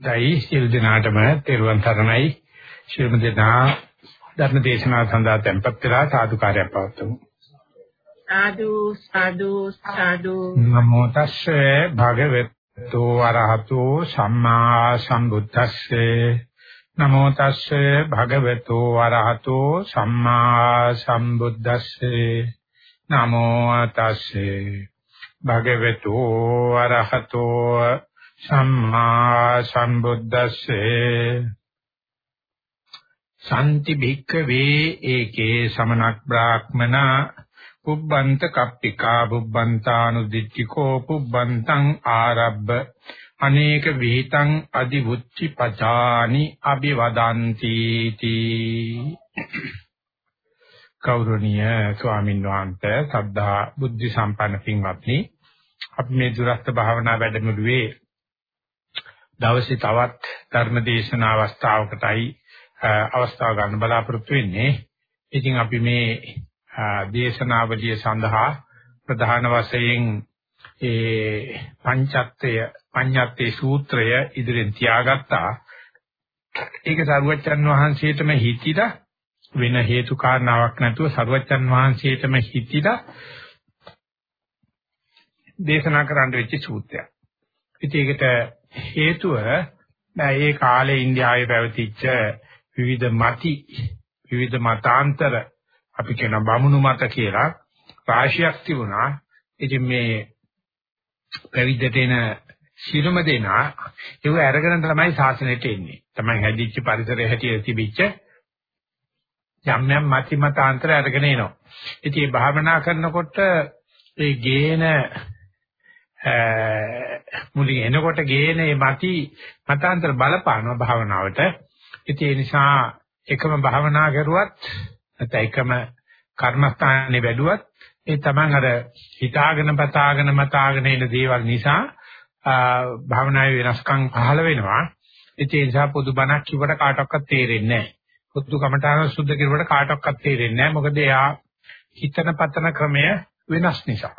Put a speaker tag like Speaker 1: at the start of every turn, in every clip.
Speaker 1: දෛ සිල් දිනාටම තෙරුවන් සරණයි. ශිරම දෙනා ධර්ම දේශනාව සඳහා tempත් වෙලා සාදුකාරයක් පවත්වමු.
Speaker 2: සාදු සාදු සාදු.
Speaker 1: නමෝ තස්සේ භගවතු අරහතෝ සම්මා සම්බුද්දස්සේ. නමෝ තස්සේ භගවතු අරහතෝ සම්මා සම්බුද්දස්සේ. නමෝ තස්සේ භගවතු අරහතෝ සම්මා සම්බුද්දස්සේ සම්ති භික්ඛවේ ඒකේ සමනක් බ්‍රාහ්මනා පුබ්බන්ත කප්පිකා පුබ්බන්තානුදිච්චිකෝ පුබ්බන්තං ආරබ්බ අනේක විහිතං අදිවුච්චි පචානි අභිවදಂತಿ තී. කෞරණීය ස්වාමීන් වහන්සේ සද්ධා බුද්ධ සම්පන්න පින්වත්නි අපි මේ දුරස්ත භාවනා වැඩමුළුවේ දවසේ තවත් ධර්ම දේශනා අවස්ථාවකටයි අවස්ථාව ගන්න බලාපොරොත්තු වෙන්නේ. ඉතින් අපි මේ දේශනාවලිය සඳහා ප්‍රධාන වශයෙන් ඒ පංචත්වය පඤ්ඤත්තේ සූත්‍රය ඉදිරියෙන් තියාගත්තා. ඒක සරුවච්චන් වහන්සේටම හිතිලා වෙන හේතු කාරණාවක් නැතුව සරුවච්චන් වහන්සේටම හිතිලා දේශනා කරන්න වෙච්ච සූත්‍රයක්. ඉතින් ඒකට හේතුව ඒ කාලේ ඉන්දියාවේ පැවතිච්ච විවිධ මති විවිධ මතාන්තර අපි කියන බමුණු මත කියලා රාශියක් තිබුණා. ඉතින් මේ පැවිද්දට එන ශිරුම දෙනා ඒව අරගෙන තමයි ශාසනයට එන්නේ. තමයි හැදිච්ච පරිසරය හැටියට තිබිච්ච යම් යම් මති මතාන්තර අරගෙන එනවා. ඉතින් මේ භාවනා කරනකොට ඒ ගේන මුලින් එනකොට ගේන මේ mati මතාන්තර බලපානවා භාවනාවට. ඉතින් ඒ නිසා එකම භාවනා කරුවත් නැත්නම් එකම කර්මස්ථානේ වැඩුවත් ඒ තමන් අර හිතාගෙන පතාගෙන මතාගෙන ඉන්න දේවල් නිසා භාවනාවේ වෙනස්කම් පහළ වෙනවා. ඒ නිසා පොදු බණක් කිව්වට කාටවත් තේරෙන්නේ නැහැ. පොදු කමඨාන සුද්ධ කිරුවට කාටවත් තේරෙන්නේ නැහැ. මොකද එයා හිතන පතන ක්‍රමය වෙනස් නිසා.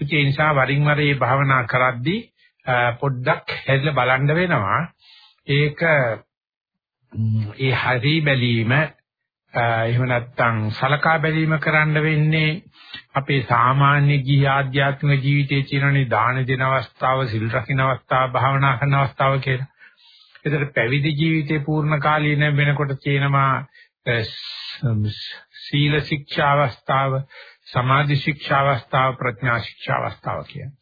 Speaker 1: ඒ නිසා වරින් වර මේ භාවනා කරද්දී පොඩ්ඩක් හැදලා බලන්න වෙනවා. ඒක ඒ හරි බැලීම එහෙම නැත්නම් සලකා බැලීම කරන්න වෙන්නේ අපේ සාමාන්‍ය ගිහි ආධ්‍යාත්මික ජීවිතයේ තියෙනනේ දාන දෙන අවස්ථාව, සිල් රකින්න අවස්ථාව, භාවනා කරන අවස්ථාව කියලා. ඒතර පැවිදි ජීවිතේ පූර්ණ කාලීන වෙනකොට තියෙනවා සීල ශික්ෂා අවස්ථාව, සමාධි ශික්ෂා අවස්ථාව ප්‍රඥා ශික්ෂා අවස්ථාව කියන්නේ.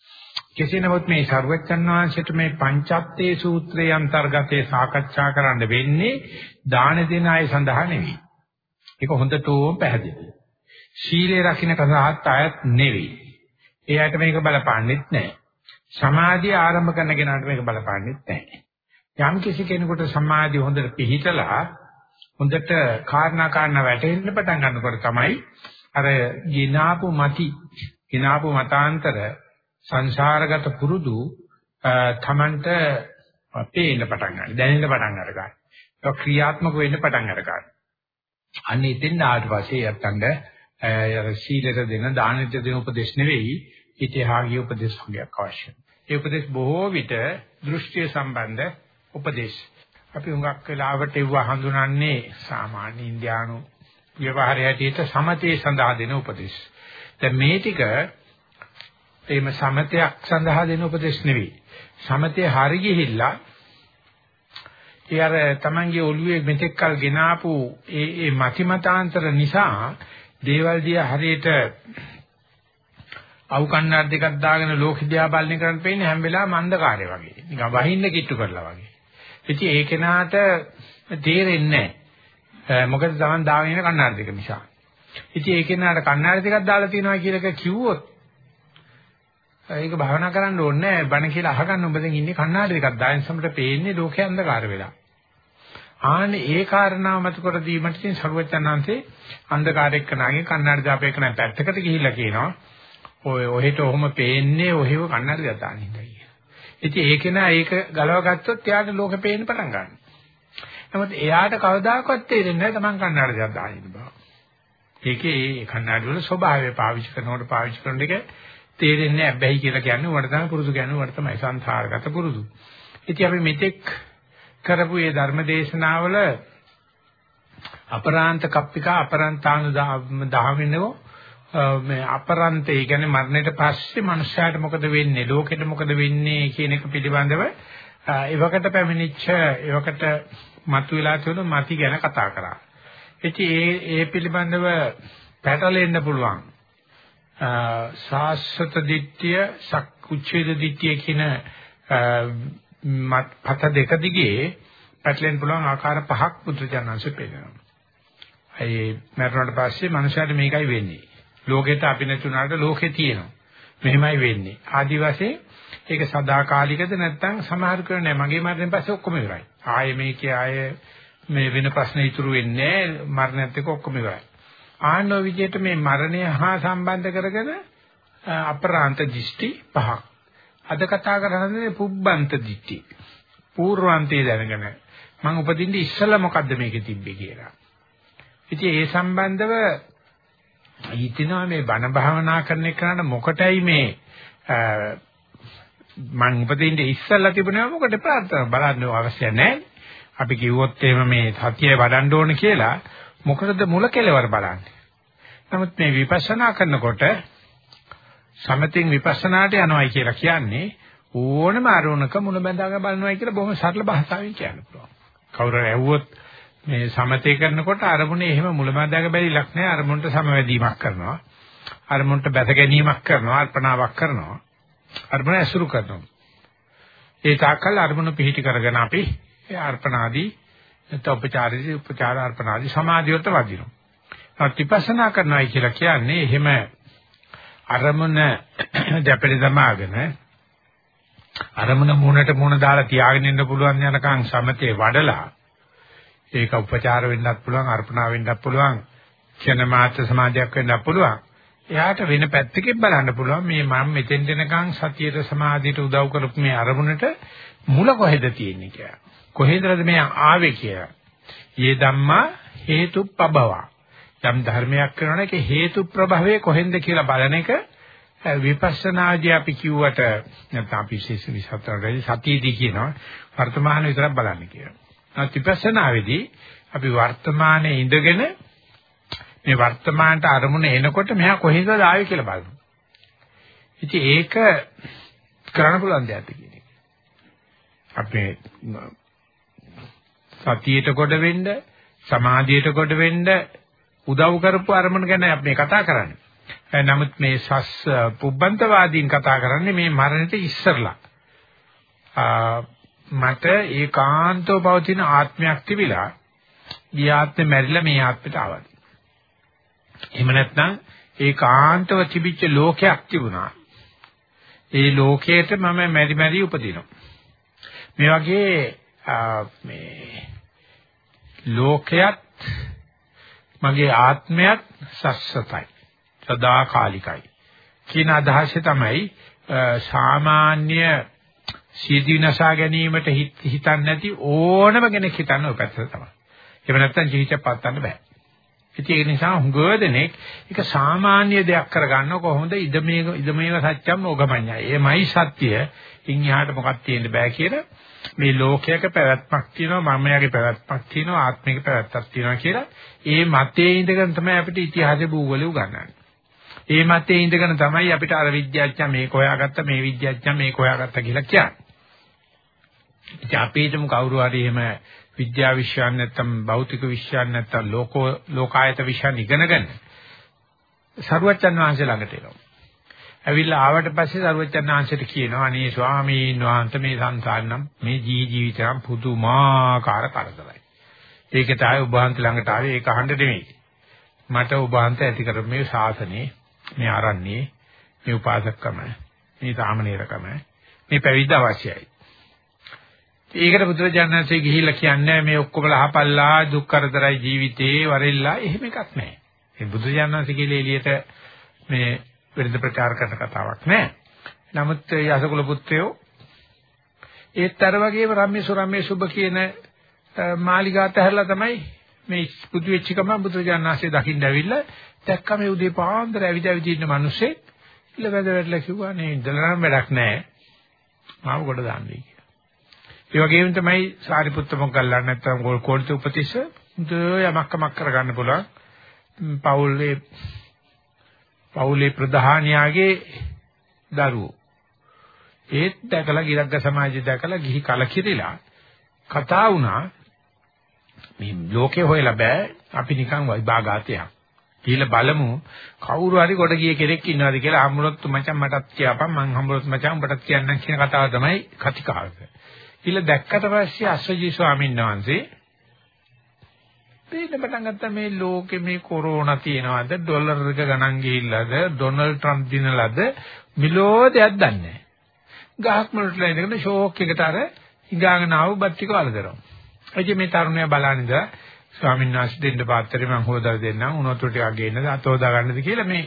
Speaker 1: කෙසේ නමුත් මේ ਸਰවඥාන් වහන්සේට මේ පංචත්තේ සූත්‍රයේ අන්තර්ගතයේ සාකච්ඡා කරන්න වෙන්නේ දාන දෙන අය සඳහා නෙවෙයි. ඒක හොඳටම පැහැදිලි. සීලේ රකින්න කසහත් අයත් නෙවෙයි. එයාට මේක බලපාන්නෙත් නැහැ. සමාධිය ආරම්භ කරන කෙනාට මේක බලපාන්නෙත් නැහැ. යම් කිසි කෙනෙකුට සමාධිය හොඳට පිහිටලා හොඳට කාරණා කාරණා වැටෙන්න පටන් ගන්නකොට තමයි අර ගිනාපු mati ගිනාපු මතාන්තර සංසාරගත පුරුදු තමන්ට පේන්න පටන් ගන්න දැනෙන්න පටන් අර ගන්න. ඒක ක්‍රියාත්මක වෙන්න පටන් අර ගන්න. අන්න ඉතින් ආවට පස්සේ යත්තන්ට සීලයට දෙන දානෙට දෙන උපදේශ නෙවෙයි ඉතිහාගීය උපදේශ වර්ගයක් අවශ්‍යයි. ඒ උපදේශ බොහෝ විට දෘෂ්ටි සම්බන්ධ උපදේශ. අපි හුඟක් වෙලාවට ඒව හඳුනන්නේ සාමාන්‍ය ඉන්දියානු ව්‍යවහාරය හැටියට සමතේ සඳහා දෙන උපදේශ. දැන් මේ ටික එහෙම සමතයක් සඳහා දෙන උපදේශ නෙවෙයි. සමතේ හරි ගිහිල්ලා ඒ අර Tamange ඔළුවේ මෙතෙක් කල් ගෙනාපු ඒ ඒ මතිමතාන්තර නිසා දේවල් දිහා හරියට අවු කන්නාඩ් දෙකක් දාගෙන ලෝක දිහා බලන කරන් පේන්නේ හැම වෙලාවෙම අන්ධකාරය වගේ. නිකන් වහින්න කිට්ටු කරලා වගේ. ඉතින් ඒ කෙනාට තේරෙන්නේ නැහැ. මොකද Taman දාගෙන ඉන්න කණ්ණාඩි දෙක නිසා. ඉතින් ඒ කෙනාට කණ්ණාඩි දෙකක් දාලා තියෙනවා කියලා කිව්වොත් ඒක භාවනා කරන්න ඕනේ නැහැ. බණ කියලා අහගන්න ඔබ දැන් ඉන්නේ කණ්ණාඩි දෙකක් දාගෙන සමට පේන්නේ ලෝකේ අන්ධකාර වෙලා. ආන්නේ ඒ කාරණාව මත කර දීමට ඉතින් සරුවචනාංශේ අන්ධකාරයක නාගේ කණ්ණාඩි දාපේක නැ පැත්තකට ගිහිල්ලා කියනවා. ඔය ඔහෙට ඔහොම පේන්නේ ඔහෙව කණ්ණාඩි දෙක දාන්න ඉඳලා. ඉතින් ඒක නා ඒක ගලව ගත්තොත් එයාට ලෝකෙ පේන්න පටන් ගන්නවා. නමුත් එයාට කවදාකවත් තේරෙන්නේ නැහැ Taman කන්නාඩි දෙයක් දාගෙන බව. ඒකේ ඒ කන්නාඩි වල ස්වභාවය පාවිච්චි කරනකොට පාවිච්චි කරන එක තේරෙන්නේ නැහැ. බැයි කියලා කියන්නේ උඩට තමයි පුරුදු කියන්නේ උඩට තමයි සංසාරගත පුරුදු. ඉතින් අපි මෙතෙක් කරපු මේ ධර්ම දේශනාවල අපරාන්ත කප්පිකා අපරන්තාන දහමිනෝ මේ අපරන්තේ කියන්නේ මරණයට පස්සේ මනුෂ්‍යයාට මොකද වෙන්නේ ලෝකෙට මොකද වෙන්නේ කියන එක පිළිබඳව එවකට පැමිණිච්ච එවකට මතුවලා තියෙන මති ගැන කතා කරා. ඉතින් ඒ ඒ පිළිබඳව පැටලෙන්න පුළුවන්. සාස්වත දිට්ඨිය, සක්කුච්ඡේද දිට්ඨිය කියන පත දෙක දිගේ පැටලෙන්න පුළුවන් ආකාර පහක් පුත්‍රජනංශ පෙන්නනවා. ඒ මරණයට පස්සේ මනුෂයාට මේකයි වෙන්නේ. ලෝකෙට අපි නැතුණාට ලෝකේ තියෙනවා. මෙහෙමයි වෙන්නේ. ආදි වශයෙන් ඒක සදාකාලිකද නැත්නම් සමහර කෙනෙක් නෑ මගේ මරණයෙන් පස්සේ ඔක්කොම ඉවරයි. ආයේ මේකේ ආයේ මේ වෙන ප්‍රශ්න ඉතුරු වෙන්නේ මරණයත් එක්ක ඔක්කොම ඉවරයි. ආනෝ විදිහට මේ මරණය හා සම්බන්ධ කරගෙන අපරාන්ත දිෂ්ටි පහක්. අද කතා කරන්නේ පුබ්බන්ත දිට්ඨි. పూర్වාන්තයේ දැනගෙන මම උපදින්නේ ඉස්සෙල්ලා මොකද්ද මේකේ තිබ්බේ කියලා. ඉතින් ඒ සම්බන්ධව හිතනවා මේ බණ භාවනා කරන එකට මොකටයි මේ මම උපදින්නේ ඉස්සෙල්ලා තිබුණා මොකටද ප්‍රාර්ථනා බලන්න අවශ්‍ය නැහැ. අපි කිව්වොත් එහෙම මේ සතිය වඩන්න ඕන කියලා මොකටද මුල කෙලවර බලන්නේ. නමුත් මේ විපස්සනා කරනකොට සමතින් විපස්සනාට යනවායි කියලා කියන්නේ ඕනම අරමුණක මුල බඳාගෙන බලනවායි කියලා බොහොම සරල භාෂාවෙන් කියන්න පුළුවන්. කවුරු ඇහුවොත් මේ සමතේ කරනකොට අරමුණේ එහෙම මුල බඳාගෙන බැරිලක් නෑ අරමුණට සමවැදීමක් කරනවා. අරමුණට බැස ගැනීමක් කරනවා අර්පණාවක් කරනවා. අර්පණ ඇසුරු කරනවා. ඒ තාක්කල් අරමුණ පිහිටි කරගෙන අපි අර්පණාදී නැත්නම් උපචාරදී උපචාර අර්පණාදී සමාධියට වදිනවා. ප්‍රතිපස්සනා කරනවායි කියලා කියන්නේ එහෙම අරමුණ දැපෙලි දමාගෙන අරමුණ මූණට මූණ දාලා තියාගෙන ඉන්න පුළුවන් යනකම් සමතේ වඩලා ඒක උපචාර වෙන්නත් පුළුවන් අර්පණා වෙන්නත් පුළුවන් ක්ෂණ මාත්‍ර සමාධියක් වෙන්නත් පුළුවන් එයාට වෙන පැත්තකින් බලන්න පුළුවන් මේ මම මෙතෙන් දෙනකන් සතියට සමාධියට උදව් කරපු මේ අරමුණට මුල කොහෙද තියෙන්නේ කියලා. කොහෙන්ද මේ ආවේ කියලා. යේ ධම්මා හේතුප්පබව. යම් ධර්මයක් කරනවනේ ඒක හේතු ප්‍රභවයේ කොහෙන්ද කියලා බලන එක විපස්සනාදී අපි කිව්වට නැත්නම් අපි විශේෂ විසතරදී සතියදී කියනවා වර්තමාන විතරක් බලන්න කියලා. නමුත් විපස්සනාවේදී අපි වර්තමානයේ ඉඳගෙන මේ වර්තමානට අරමුණ එනකොට මෙහා කොහෙන්ද ආවේ කියලා බලනවා. ඉතින් ඒක කරන්න පුළුවන් දෙයක්ද කියන එක. අපේ සතියට කොට වෙන්න, සමාධියට කොට වෙන්න උදව් කරපු අරමුණ ගැන අපි කතා කරන්නේ. නමුත් මේ සස් පුබ්බන්තවාදීන් කතා කරන්නේ මේ මරණයට ඉස්සරලා. මට ඒකාන්තව පවතින ආත්මයක් තිබිලා ගිය ආත්මේ මැරිලා මේ ආත්මෙට ආවා. එහෙම නැත්නම් ඒකාන්තව තිබිච්ච ලෝකයක් තිබුණා. ඒ ලෝකයට මම මැරි මැරි උපදිනවා. මේ වගේ මේ ලෝකයක් මගේ ආත්මයක් සස්සතයි. සදාකාලිකයි. කියන අදහස තමයි සාමාන්‍ය සීදීනසා ගැනීමට හිතන්නේ නැති ඕනම කෙනෙක් හිතන්නේ ඔය පැත්තට තමයි. එහෙම නැත්නම් ජීවිතය පවත්වන්න බෑ. ඉතින් ඒ නිසා හුඟ දෙනෙක් ඒක සාමාන්‍ය දෙයක් කරගන්න කොහොමද ඉදමේ ඉදමේව සත්‍යම් ඕගමඤ්ඤය. එමයි සත්‍ය. ඉන් එහාට මොකක්ද තියෙන්න බෑ කියලා මේ ලෝකයක පැවැත්මක් තියෙනවා මමයාගේ පැවැත්මක් තියෙනවා ආත්මික පැවැත්මක් තියෙනවා කියලා ඒ මතයේ ඉඳගෙන තමයි අපිට ඉතිහාසය භූගෝලය උගන්වන්නේ. ඒ මතයේ ඉඳගෙන තමයි අපිට අර විද්‍යාඥයා මේක හොයාගත්ත මේ විද්‍යාඥයා මේක හොයාගත්ත කියලා කියන්නේ. ඉතින් අපි හිතමු කවුරු හරි එහෙම විද්‍යා විෂයන් නැත්තම් භෞතික විෂයන් නැත්තම් ලෝකෝ ලෝකායත විෂයන් ඉගෙනගෙන සරුවච්චන් වහන්සේ ළඟට එනවා. ඇවිල්ලා ආවට පස්සේ සරුවච්චන් වහන්සේට කියනවා අනේ ස්වාමීන් වහන්සේ මේ සංසාරනම් මේ ජී ජීවිතයන් පුදුමාකාර කරදරයි. ඒකට ආයේ ඔබ වහන්සේ ළඟට ආවේ ඒක අහන්න නෙමෙයි. මට ඔබ වහන්සේ ඇති කර මේ ශාසනේ මේ ආරණ්‍යයේ මේ උපාසකකම මේ සාමනීරකම මේ පැවිද්ද අවශ්‍යයි. ඒකට බුදුරජාණන්සේ ගිහිල්ලා කියන්නේ මේ ඔක්කොම ලහපල්ලා දුක් කරදරයි ජීවිතේ වරෙල්ලා එහෙම එකක් නැහැ. මේ බුදුරජාණන්සේ කියලා එළියට මේ විරුද්ධ ප්‍රචාර කරන කතාවක් නැහැ. නමුත් යසකුල පුත්‍රයෝ ඒත් අර වගේම රම්මේසු රම්මේසුබ කියන මාලිගාත හැරලා තමයි මේ පුදු වෙච්ච කම බුදුරජාණන්සේ දකින්න ඇවිල්ලා දැක්ක මේ උදේ පාන්දර ඇවිද ඇවිද ඉන්න මිනිස්සේ ඉල වැද වැටලා කිව්වා නේ ඉඳලා නම් වැඩක් නැහැ. මාව කොට දාන්නේ. ඒ වගේම තමයි සාරිපුත්ත මොග්ගල්ලාන නැත්තම් කෝලිත උපතිස්ස හොඳ යමක් කමක් කරගන්න පුළුවන්. පෞල්ලේ පෞලේ ප්‍රධානියාගේ දරුවෝ. ඒත් දැකලා ගිරග්ග සමාජය දැකලා ගිහි කලකිරිලා කතා වුණා මේ ලෝකේ හොයලා බෑ අපි නිකන් විභාගාතයක්. කියලා බලමු කවුරු හරි කොට ගිය කෙනෙක් ඉන්නවාද කියලා හම්බුනොත් මචං මටත් කියපන් මං හම්බුනොත් මචං උඹටත් කියන්නම් කියන කතාව තමයි කතිකාවක. කියලා දැක්කට පස්සේ අස්සජී ස්වාමීන් වහන්සේ පේන්න පටන් ගත්තා මේ ලෝකේ මේ කොරෝනා තියනවාද ඩොලර් එක ගණන් ගිහිල්ලාද ඩොනල්ඩ් ට්‍රම්ප් දිනලාද මිලෝ දෙයක් දන්නේ නැහැ. ගහක් මුලට ඉඳගෙන ෂෝක් එකට අර හිඟාගෙන ආව බත් ටික වලදරනවා. එයි මේ තරුණයා බලනින්ද ස්වාමීන් වහන්සේ දෙන්න පාත්‍රේ මම හොදලා දෙන්නම් උනොත් ටිකක් ගේන්නද අතෝදා ගන්නද කියලා මේ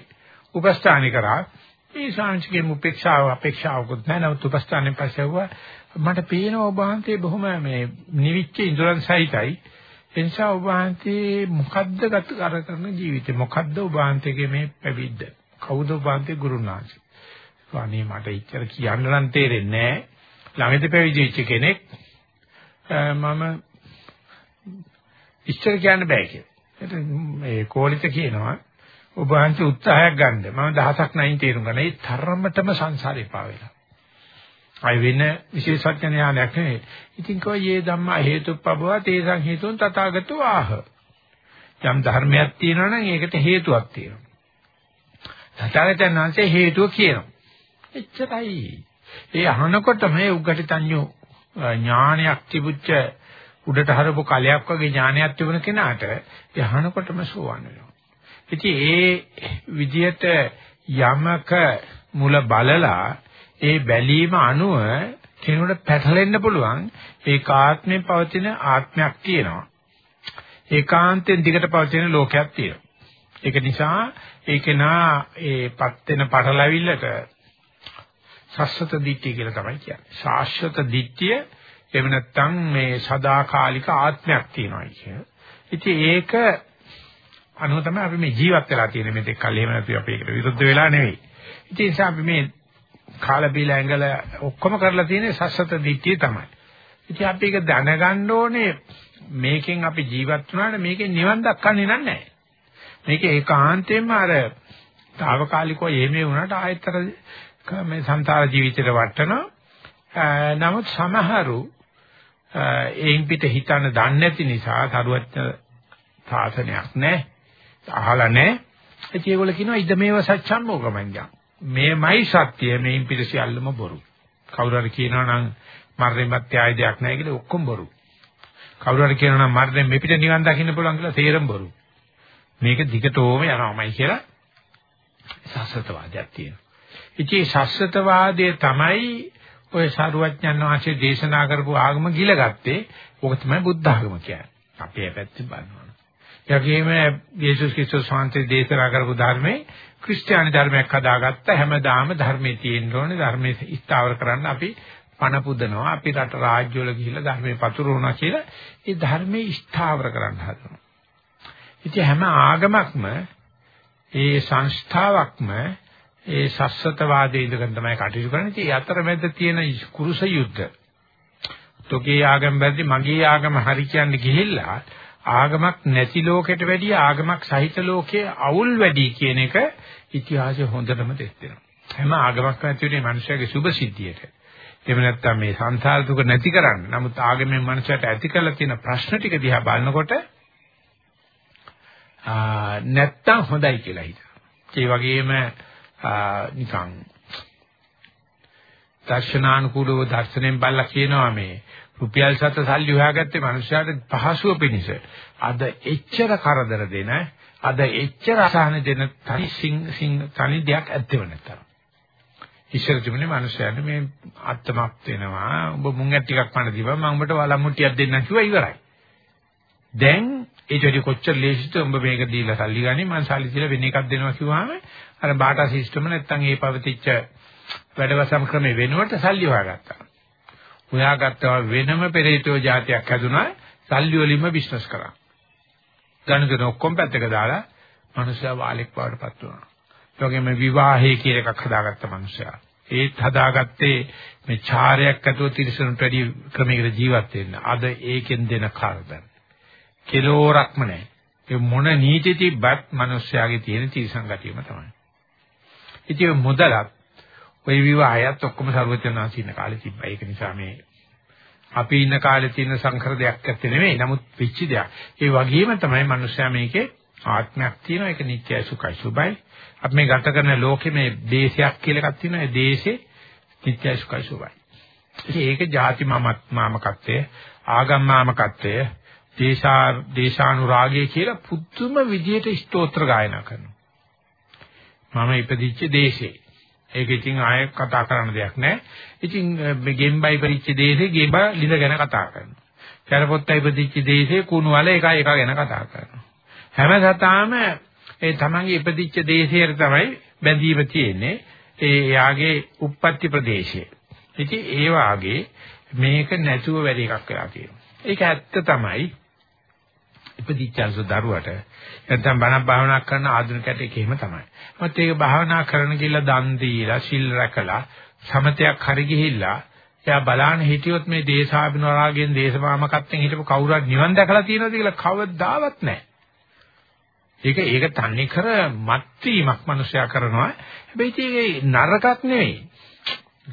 Speaker 1: උපස්ථානි කරා. මේ ස්වාමීන්ගේ උපේක්ෂාව අපේක්ෂාවකුත් නැහැ නමුත් උපස්ථානෙන් පස්සේ මට පේනවා ඔබ වහන්සේ බොහොම මේ නිවිච්ච ඉන්ද්‍රයන් සහිතයි. ඒ නිසා ඔබ වහන්සේ මොකද්ද ගත කර කරන ජීවිතේ මොකද්ද ඔබ වහන්සේගේ මේ පැවිද්ද? කවුද ඔබ වහන්සේ ගුරුනාංශ? අනේ මට ඉච්චර කියන්න නම් තේරෙන්නේ නැහැ. ළඟදී පැවිදි වෙච්ච කෙනෙක් මම ඉච්චර කියන්න බෑ කියලා. මේ කෝලිත කියනවා ඔබ වහන්සේ උත්සාහයක් ගන්න. මම දහසක් නැයින් තේරුම් ගන්න. ඒ තරමටම සංසාරේ පාවෙලා. අය වෙන විශේෂඥ ඥානයක් නෙවෙයි. ඉතින් කෝ යේ ධම්මා හේතුප්පබව තේසං හේතුන් තථාගතෝ ආහ. යම් ධර්මයක් තියෙනවා නම් ඒකට හේතුවක් තියෙනවා. තථාගතයන් වහන්සේ හේතුව කියනවා. එච්චරයි. ඒ අහනකොට මේ උග්ගටිතඤ්ඤෝ ඥානයක් තිබුච්ච උඩට හරපු කලයක් වගේ ඥානයක් තිබුණ කෙනාට ඒ අහනකොටම සෝවන් වෙනවා. ඉතින් ඒ විදියට යමක මුල බලලා ඒ බැලීම අනුව කෙනෙකුට පැටලෙන්න පුළුවන් ඒකාත්මේ පවතින ආත්මයක් තියෙනවා. ඒකාන්තයෙන් දිගට පවතින ලෝකයක් තියෙනවා. ඒක නිසා ඒක නා ඒපත් වෙන පටලැවිල්ලට සස්සත දිට්ඨිය කියලා තමයි කියන්නේ. ශාශ්වත දිට්ඨිය එහෙම නැත්නම් මේ සදාකාලික ආත්මයක් තියෙනවා කියන. ඉතින් ඒක අනුව තමයි අපි මේ ජීවත් වෙලා තියෙන්නේ මෙතෙක් කල් එහෙම නැත්නම් අපි ඒකට විරුද්ධ වෙලා නෙවෙයි. ඉතින් ඒ නිසා අපි මේ කාලා බීලා ඇඟල ඔක්කොම කරලා තියෙන්නේ සස්සත දිට්ඨිය තමයි. ඉතින් අපි ඒක දැනගන්න ඕනේ මේකෙන් අපි ජීවත් වුණාට මේකෙන් නිවන් දක්කන්නේ නැහැ. මේක ඒකාන්තයෙන්ම අර తాවකාලිකව එහෙම වුණාට ආයතර මේ සංසාර ජීවිතේට වටනවා. නමුත් සමහරු එයින් පිට හිතන්න දන්නේ නැති නිසා සරුවත් සාසනයක් නැහැ. අහලා නැහැ. ඒකේගොල්ල කියනවා ඉද මේව සත්‍යම් මොකමඤ්ඤා. මේමයි සත්‍ය මේන් පිට සියල්ලම බොරු. කවුරු හරි කියනවා නම් මරණය මැත්තේ ආයදයක් නැහැ කියලා ඔක්කොම බොරු. කවුරු හරි කියනවා නම් මරණය මෙපිට නිවන් දකින්න පුළුවන් කියලා තේරෙම බොරු. මේක දිගටම යනවාමයි කියලා සාස්ත්‍රවාදයක් තියෙනවා. ඉතින් ශාස්ත්‍රවාදයේ තමයි ඔය සාරුවඥන් වහන්සේ දේශනා කරපු ආගම ගිලගත්තේ. ඕක තමයි බුද්ධ ආගම කියන්නේ. අපේ පැත්තෙන් බලනවා. යකීම යේසුස් ක්‍රිස්තුස් වහන්සේ දේශනා කරපු ධර්මයේ ක්‍රිස්තියානි ධර්මයක් හදාගත්ත හැමදාම ධර්මයේ තියෙන්න ඕනේ ධර්මයේ ස්ථාවර කරන්න අපි පණ පුදනවා අපි රට රාජ්‍ය වල ගිහිල්ලා ධර්මයේ පතුරවනවා කියලා ඒ ධර්මයේ ස්ථාවර කරන්න හදනවා. ඉතින් හැම ආගමක්ම ඒ සංස්ථාවක්ම ඒ සස්සතවාදයේ ඉඳගෙන තමයි කටයුතු කරන්නේ. ඉතින් අතරමැද තියෙන කුරුස යුද්ධ. තොගේ ආගම බැද්දි මගේ ආගම හරි කියන්නේ ගිහිල්ලා ආගමක් නැති ලෝකෙට වැඩිය ආගමක් සහිත ලෝකයේ අවුල් වැඩි කියන එක ඉතිහාසය හොඳටම තෙස්තෙනවා. හැම ආගමක්ම ඇතුලේ මිනිසයාගේ සුභ සිද්ධියට. එහෙම නැත්නම් මේ සංසාර දුක නැති කරන්න. නමුත් ආගමෙන් මනුස්සයට ඇති කරලා තියෙන ප්‍රශ්න ටික දිහා බලනකොට ආ නැත්තම් හොඳයි කියලා හිතනවා. ඒ වගේම නිකන් දර්ශනානුකූලව දර්ශනෙන් බලලා කියනවා මේ රුපියල් සත සල්ලි හොයාගත්තේ මනුස්සයාට පහසුව පිණිස. අද එච්චර කරදර දෙන අද එච්චර අසහන දෙන තනි සිං තනි දෙයක් ඇත්තෙව නැත්තම්. ඉස්සර තිබුණේ මනුස්සයාට මේ අත්තමක් වෙනවා උඹ මුං ඇත් ටිකක් පණ දීපන් මම උඹට වලම්මුට්ටියක් දෙන්නම් කිව්වා ඉවරයි. දැන් ඊට වැඩි කොච්චර ලේසිද උඹ මේක දීලා සල්ලි ගන්නේ මං සල්ලි දීලා වෙන එකක් දෙනවා කිව්වහම අර බාටා සිස්ටම නැත්තම් ඒ පවතිච්ච වැඩවසම් ක්‍රමේ වෙනුවට සල්ලි හොයාගත්තා. හොයාගත්තා වෙනම පෙරේතෝ જાතියක් හැදුනා සල්ලි වලින්ම බිස්නස් කරා. ගණන් ඔක්කොම පැත්තක දාලා මනුස්සයා වාලෙක් බවට පත් වුණා. ඒ වගේම විවාහය කියන එකක් හදාගත්ත මනුස්සයා. ඒත් හදාගත්තේ මේ චාරයක් ඇතුව තිරසනුට වැඩි ක්‍රමයකට ජීවත් වෙන්න. අද ඒකෙන් දෙන කරදර. කෙලෝරක්ම නැහැ. ඒ මොන නීති තිබ්බත් මිනිස්යාගේ තියෙන තිරසං ගතියම තමයි. ඉතින් මොදලක් ওই විවාහයත් ඔක්කොම ਸਰවඥාන්සී ඉන්න කාලේ තිබ්බා. ඒක නිසා මේ අපි ඉන්න කාලේ තියෙන සංකර දෙයක් ඇත්තේ නෙමෙයි. නමුත් පිච්චි දෙයක්. ඒ වගේම තමයි මනුස්සයා මේකේ ආත්මයක් තියෙනවා. ඒක නිත්‍යයි සුඛයි සුබයි. අපි මේ ගත කරන ලෝකේ මේ දේශයක් කියලා එකක් තියෙනවා. ඒ දේශේ නිත්‍යයි සුඛයි සුබයි. ඒක ಜಾති මමත් මාමකත්වය, ආගම් මාමකත්වය, දේශා දේශානුරාගය කියලා පුදුම විදියට ස්තෝත්‍ර ගායනා කරනවා. මම ඉපදිච්ච දේශේ ඒක ඉතින් ආයෙ කතා කරන්න දෙයක් නැහැ. ඉතින් මේ ගෙම්බයි ඉපදිච්ච දේශේ ගෙම්බ ලිඳ ගැන කතා කරනවා. කරපොත්තයි ඉපදිච්ච දේශේ කුණු වල එක එක ගැන කතා කරනවා. හැම සතාම ඒ තමන්ගේ ඉපදිච්ච දේශයට තමයි බැඳීම තියෙන්නේ. ඒ යාගේ උප්පත්ති ප්‍රදේශය. ඉතින් ඒ වාගේ මේක නැතුව වැඩි එකක් වෙලා තියෙනවා. ඒක ඇත්ත තමයි. ඉපදිච්ච දරුවට නැත්නම් බණ භාවනා කරන ආධුනිකයට ඒක එහෙම තමයි. මොකද ඒක භාවනා කරන කියලා දන් දීලා සිල් රැකලා සමතයක් හරි ගිහිල්ලා එයා බලන්න හිටියොත් මේ දේශාභිනවරාගෙන් දේශමාමකත්වෙන් හිටපු කවුරුත් නිවන් දැකලා තියෙනවද කියලා කවදාවත් නැහැ. ඒක ඒක තන්නේ කර මත් වීමක් මිනිසයා කරනවා. හැබැයි ඒක නරකක් නෙවෙයි.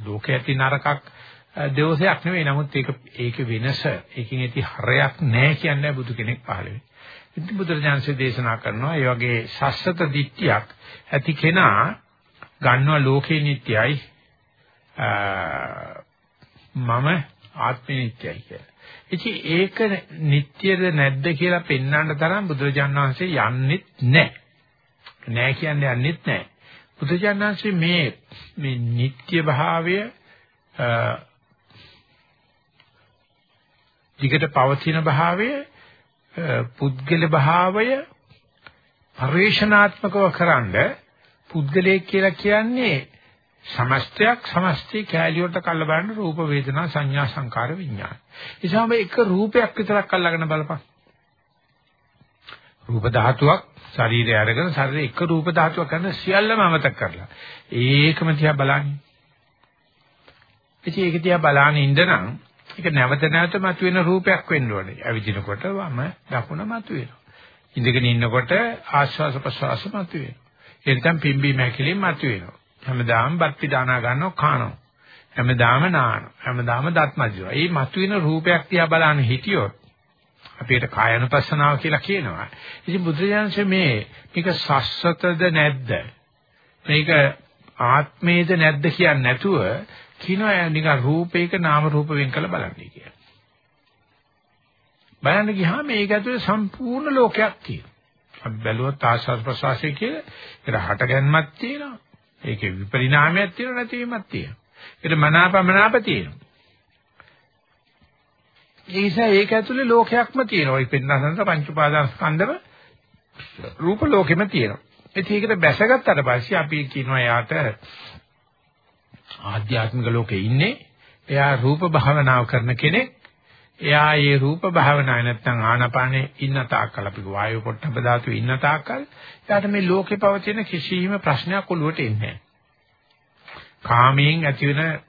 Speaker 1: ලෝකයේ ඇති නරකක් දෝෂයක් නෙවෙයි. නමුත් ඒක ඒකේ වෙනස, ඒකෙන් ඇති හරයක් නැහැ කියන්නේ බුදු කෙනෙක් පහළ වෙන්නේ. ඉතින් බුදුරජාන්සේ දේශනා කරනවා මේ වගේ සස්සත දිට්ඨියක් ඇති කෙනා ගන්නවා ලෝකේ නිට්ටයයි මම ආත්මේ නිට්ටයයි කියලා. ඉතින් ඒක නිට්ටයද නැද්ද කියලා පෙන්වන්න තරම් බුදුරජාණන් වහන්සේ යන්නෙත් නැහැ. නැහැ කියන්නේ යන්නෙත් නැහැ. බුදුරජාණන් වහන්සේ මේ මේ නිට්ටය භාවය දිගට පවතින භාවය පුද්ගල භාවය පරිශනාත්මකව කරන්ඩ පුද්ගලයෙක් කියලා කියන්නේ සමස්තයක් සමස්තී කැලියට කල්ල බලන රූප වේදනා සංඥා සංකාර විඥාන. ඒසම එක රූපයක් විතරක් අල්ලගෙන බලපන්. රූප ධාතුවක් ශරීරය අරගෙන ශරීරය එක රූප ධාතුවක් කරන සියල්ලම අමතක කරලා. ඒකම තියා බලන්නේ. ඉතින් ඒක තියා බලන ඉඳනම් ඒක නැවත නැවත මතුවෙන රූපයක් වෙන්න ඕනේ. ඇවිදිනකොට වම දකුණ මතුවෙනවා. ඉඳගෙන ඉන්නකොට ආශ්වාස ප්‍රශ්වාස මතුවෙනවා. එතෙන් පිම්බි මැකිලින් මතුවෙනවා. හැමදාම බත් පිටානා ගන්නවා කානවා. හැමදාම නානවා. හැමදාම දත් මජනවා. මේ මතුවෙන රූපයක් තියා බලන්න හිටියොත් අපිට කායනුපස්සනාව කියලා කියනවා. ඉතින් බුදුරජාණන්සේ මේ මේක සස්සතද නැද්ද? මේක ආත්මේද නැද්ද කියන්නේ නැතුව කියනවා නිකන් රූපයක නාම රූප වෙන් කළ බලන්නේ කියලා. බලන්න ගියාම මේක ඇතුලේ සම්පූර්ණ ලෝකයක් තියෙනවා. අපි බැලුවොත් ආස්වාද ප්‍රසවාසයේ කියලා ඒක හටගන්මක් තියෙනවා. ඒකේ විපරිණාමයක් තියෙනවා නැතිවීමක් තියෙනවා. ඒක මනාපමනාප තියෙනවා. ඒ නිසා ඒක ඇතුලේ ලෝකයක්ම තියෙනවා. ඒ පෙන්නසන්ත පංච උපාදාන ස්කන්ධම රූප ලෝකෙම තියෙනවා. ඉතින් ඒකට බැසගත්තට පස්සේ අපි කියනවා යාට ආධ්‍යාත්මික ලෝකේ ඉන්නේ. එයා රූප භාවනාව කරන කෙනෙක්. එයා මේ රූප භාවනාව නැත්තම් ආනාපානේ ඉන්න තාක්කල් අපි වායු පොට්ටබ ධාතු ඉන්න තාක්කල් එයාට මේ ලෝකේ පවතින කිසිම ප්‍රශ්නයක් ඔළුවට එන්නේ නැහැ. කාමයෙන් ඇතිවෙන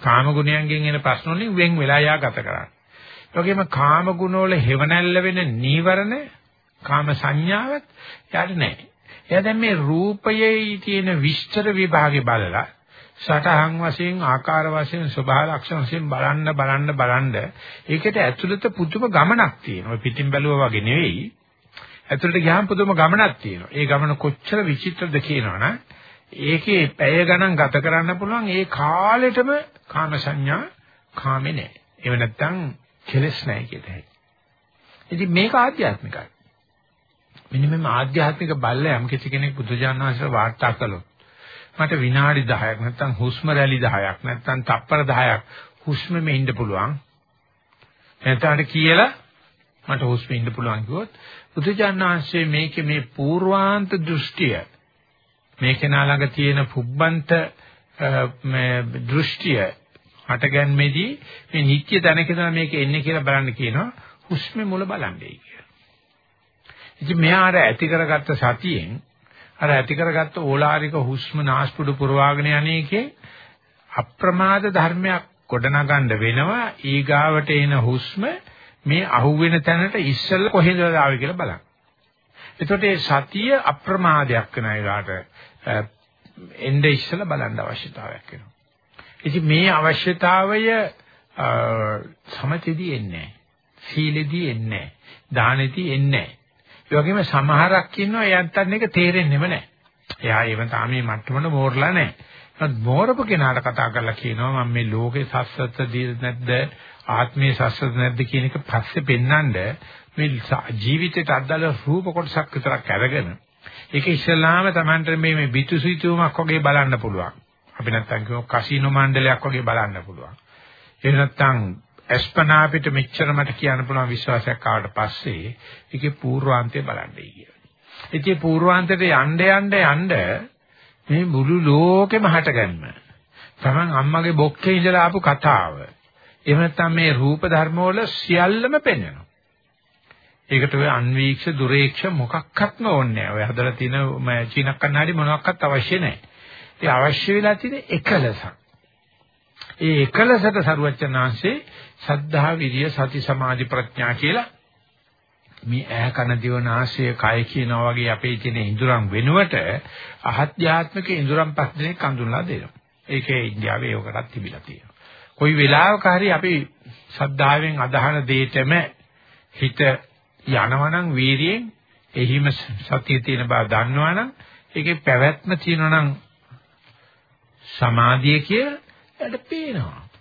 Speaker 1: කාම ගුණයන්ගෙන් එන ප්‍රශ්න වලින් වෙන් වෙලා යා ගත කරන්නේ. ඒ වගේම කාම ගුණ වල හේවණල්ල වෙන නීවරණ කාම සංඥාවක් යාට නැහැ. එයා දැන් මේ රූපයේ තියෙන විස්තර විභාගේ බලලා සටහන් වශයෙන් ආකාර වශයෙන් ස්වභාව ලක්ෂණ වශයෙන් බලන්න බලන්න බලන්න ඒකට ඇතුළත පුදුම ගමනක් තියෙනවා. පිටින් බැලුවා වගේ නෙවෙයි. ඇතුළට ගියාම පුදුම ගමනක් තියෙනවා. ඒ ගමන කොච්චර විචිත්‍රද කියනවනම් ඒකේ පැය ගණන් ගත කරන්න පුළුවන්. ඒ කාලෙටම කාම සංඥා කාමේ නැහැ ඒව නැත්තම් කෙලස් නැහැ කියතයි ඉතින් මේක ආධ්‍යාත්මිකයි. මෙන්න මේ ආධ්‍යාත්මික බල්ල යම් කිසි කෙනෙක් බුදුජානක වහන්සේ වාර්තා කළොත් මට විනාඩි 10ක් නැත්නම් හුස්ම රැලි 10ක් නැත්නම් තප්පර 10ක් හුස්මෙම ඉන්න පුළුවන්. එතනට කියලා මට හුස්මෙ ඉන්න පුළුවන් කිව්වොත් බුදුචානන්සේ මේකේ මේ පූර්වාන්ත දෘෂ්ටිය මේ කෙනා ළඟ තියෙන පුබ්බන්ත මේ දෘෂ්ටිය හටගන්මේදී මේ නිත්‍ය දැනකදම මේක එන්නේ කියලා බලන්න කියනවා හුස්මේ මුල බලන්නේ කියලා. ඉතින් මෙහා අර ඇති කරගත්ත සතියෙන් අර ඇති කරගත්ත ඕලාරික හුස්ම නාස්පුඩු පුරවාගෙන යන්නේකේ අප්‍රමාද ධර්මයක් ගොඩනගන්න වෙනවා ඊගාවට එන හුස්ම මේ අහුවෙන තැනට ඉස්සෙල්ලා කොහෙන්ද ආවේ කියලා බලන්න. එතකොට මේ සතිය අප්‍රමාදයක් වෙන එකට එnde ඉස්සෙල්ලා බලන්න අවශ්‍යතාවයක් වෙනවා. ඉතින් මේ අවශ්‍යතාවය සමතෙදී එන්නේ නැහැ. සීලෙදී එන්නේ නැහැ. දානෙදී එන්නේ නැහැ. ඒ වගේම සමහරක් ඉන්නවා එයන්ටන් එක තේරෙන්නේම නැහැ. එයා ඒව තාමේ මට්ටමන මෝරලා නැහැ. ඒත් මෝරපු කෙනාට කතා කරලා කියනවා මම මේ ලෝකේ සස්සත දී නැද්ද ආත්මයේ සස්සත නැද්ද කියන එක පස්සේ පෙන්නඳ මේ ජීවිතයට අදාළ රූප කොටසක් විතරක් අරගෙන ඒක ඉස්සලාම Tamanට මේ මේ බිතුසිතුමක් වගේ බලන්න පුළුවන්. අපි නැත්තම් කියමු කසිනෝ මණ්ඩලයක් වගේ බලන්න පුළුවන්. එහෙම නැත්තම් අස්පනා අපිට මෙච්චර මට කියන්න පුළුවන් විශ්වාසයක් ආවට පස්සේ ඒකේ පූර්වාන්තය බලන්නයි කියලා. ඉතින් පූර්වාන්තයට යන්න යන්න යන්න මේ මුළු ලෝකෙම හටගන්න. තමන් අම්මගේ බොක්කේ ඉඳලා ආපු කතාව. එහෙම නැත්නම් මේ රූප ධර්ම වල සියල්ලම පෙන්වනවා. ඒකට ඔය අන්වීක්ෂ දුරේක්ෂ මොකක්වත්ම ඕනේ නැහැ. ඔය හදලා තියෙන චීන කන්නාඩි මොනවාක්වත් අවශ්‍ය නැහැ. ඒ අවශ්‍ය වෙලා තියෙන එකලසක්. ඒ එකලසට සරුවචනාංශේ සද්ධා විරිය සති සමාධි ප්‍රඥා කියලා මේ ඇහ කන දිව නාසය කය කියනවා වගේ අපේ තියෙන ඉඳුරන් වෙනුවට අහත්‍යාත්මික ඉඳුරන් පස් දෙනෙක් අඳුනලා දෙනවා. ඒකේ ඉන්දියාවේ ඒකටත් තිබිලා තියෙනවා. කොයි වෙලාවක හරි අපි සද්ධාවෙන් අදහන දෙයටම හිත යනවනම් වීරියෙන් එහිම සතිය තියෙන බව දන්නවනම් ඒකේ පැවැත්ම තියෙනවනම් සමාධිය කියලා එයාට පේනවා.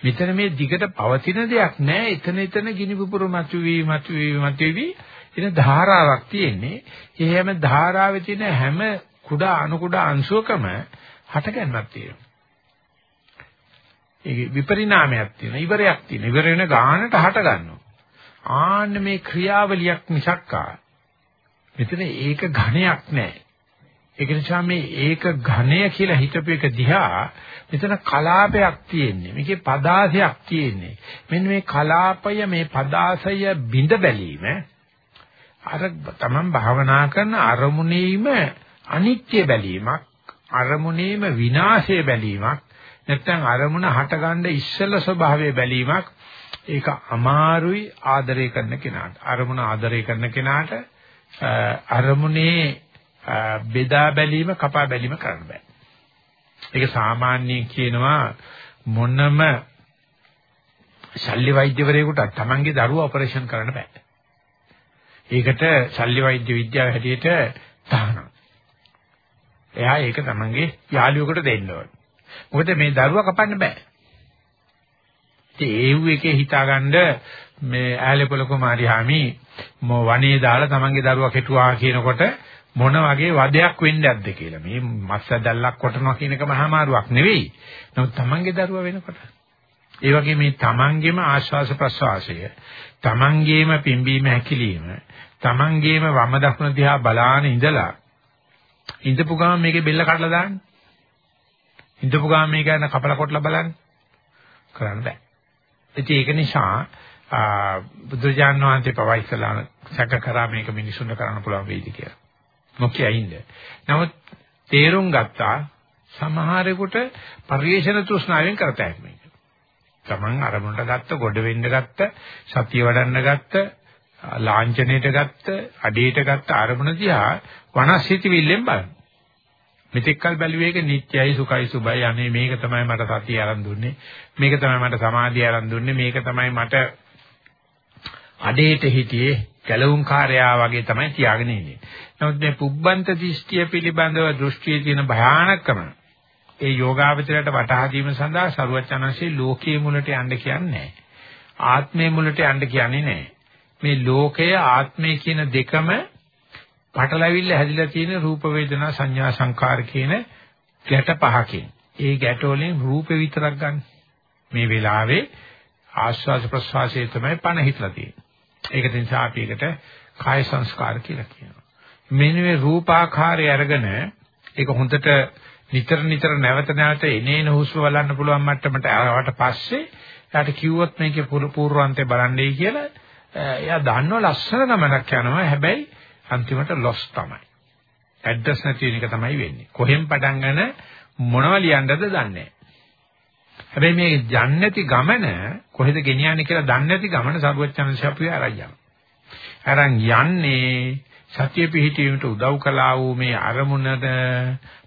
Speaker 1: මෙතන මේ දිගට පවතින දෙයක් නෑ. එතන එතන ගිනි පුපුර මතුවී මතුවී මතුවී එන ධාරාවක් තියෙන්නේ. ඒ හැම ධාරාවේ තියෙන හැම කුඩා අණු කුඩා අංශුවකම හටගන්නක් තියෙනවා. ඒක විපරිණාමයක් තියෙනවා. ඉවරයක් තියෙනවා. ඉවර වෙන ගානට හට ගන්නවා. ආන්න මේ ක්‍රියාවලියක් මිසක්කා. මෙතන ඒක ඝණයක් නෑ. ඒක නිසා මේ ඒක ඝණය කියලා හිතපු එක දිහා මෙතන කලාපයක් තියෙන්නේ. මේකේ පදාසයක් තියෙන්නේ. මෙන්න මේ කලාපය මේ පදාසය බිඳ බැලීම අර තමන් භාවනා කරන අරමුණේම අනිත්‍ය බැලීමක් අරමුණේම විනාශය බැලීමක් නැත්නම් අරමුණ හටගන්න ඉස්සෙල්ල ස්වභාවය බැලීමක් ඒක අමාරුයි ආදරය කරන කෙනාට අරමුණ ආදරය කරන කෙනාට අරමුණේ බෙදා බැලීම කපා බැලීම කරන්න බෑ. ඒක සාමාන්‍යයෙන් කියනවා මොනම ශල්‍ය වෛද්‍යවරයෙකුට තමන්ගේ දරුවා ඔපරේෂන් කරන්න බෑ. ඒකට ශල්‍ය වෛද්‍ය විද්‍යාව හැටියට තහනම්. එයා ඒක තමන්ගේ යාළුවෙකුට දෙන්න ඕනේ. මොකද මේ දරුවා කපන්න බෑ. ඉතින් ඒව් එකේ හිතාගන්න මේ ඈලපොළ කුමාරියාමි මො වනේ දාලා තමන්ගේ දරුවා කෙටුවා කියනකොට මොන වගේ වදයක් වෙන්නේ නැද්ද කියලා. මේ මස් ඇදල්ලක් කොටනවා කියන එක මහාමාරුවක් නෙවෙයි. නමුත් Tamange දරුවා වෙනකොට. ඒ වගේ මේ Tamangeම ආශ්වාස ප්‍රශ්වාසය, Tamangeම පිම්බීම හැකිලිම, Tamangeම වම දකුණ දිහා බලාන ඉඳලා ඉඳපු ගමන් මේකේ බෙල්ල කඩලා දාන්න. ඉඳපු ගමන් මේක යන කපල කොටලා බලන්න. කරන්න බෑ. ඉතින් ඒක නිසා බුදුජාන විශ්වන්තේ පවයි කළා සැක කරා මේක මිනිසුන්ට කරන්න පුළුවන් වෙයිද කියලා. නොකිය ඉන්න. නමුත් තේරුම් ගත්තා සමහරෙකුට පරිේශන තෘෂ්ණාවෙන් කරත හැකි මේක. Taman අරමුණට ගත්ත, ගොඩ වෙන්න ගත්ත, සතිය වඩන්න ගත්ත, ලාංඡනයට ගත්ත, අඩේට ගත්ත අරමුණ දිහා වනස්හිති විල්ලෙන් බලන්න. මෙතෙක්කල් බැලුවේ ඒක නිට්යයි සුඛයි සුබයි අනේ මේක තමයි මට සතිය ආරම්භ දුන්නේ මේක තමයි මට සමාධිය ආරම්භ දුන්නේ මේක තමයි මට අඩේට හිටියේ ගැලවුම් කාර්යයා වගේ තමයි තියාගෙන ඉන්නේ. නමුත් මේ පුබ්බන්ත දිෂ්ටිය පිළිබඳව දෘෂ්ටියේ තියෙන භයානකම ඒ යෝගාවචරයට වටහා දීම සඳහා සරුවචනanse ලෝකයේ මුලට යන්න කියන්නේ ආත්මයේ මුලට යන්න කියන්නේ නැහැ. මේ ලෝකය ආත්මය කියන දෙකම පටලැවිල්ල හැදිලා තියෙන රූප වේදනා සංඥා සංකාර කියන ගැට පහකින්. ඒ ගැට වලින් රූපේ විතරක් ගන්න. මේ වෙලාවේ ආස්වාද ප්‍රසවාසයේ තමයි පණ හිටලා තියෙන්නේ. ඒක නිසා අපි ඒකට කාය සංස්කාර කියලා කියනවා. මෙන්න මේ රූපාකාරය අරගෙන ඒක හොඳට නිතර නිතර නැවත නැවත එනේන හුස්ම බලන්න පුළුවන් මට්ටමට ආවට පස්සේ එයාට කිව්වොත් මේකේ පූර්වාන්තය බලන්නයි කියලා එයා දන්නව ලස්සන ගමනක් යනවා හැබැයි අන්තිමට ලොස් තමයි. ඇඩ්‍රස් නැති වෙන එක තමයි වෙන්නේ. කොහෙන් පටන් ගන්න මොනව ලියන්නද දන්නේ නැහැ. හැබැයි මේ යන්නේ නැති ගමන කොහෙද ගෙනියන්නේ කියලා දන්නේ නැති ගමන සරුවච්චන්සේ අපිව අරන් යනවා. අරන් යන්නේ සත්‍ය පිහිටීමට උදව් කළා වූ මේ අරමුණට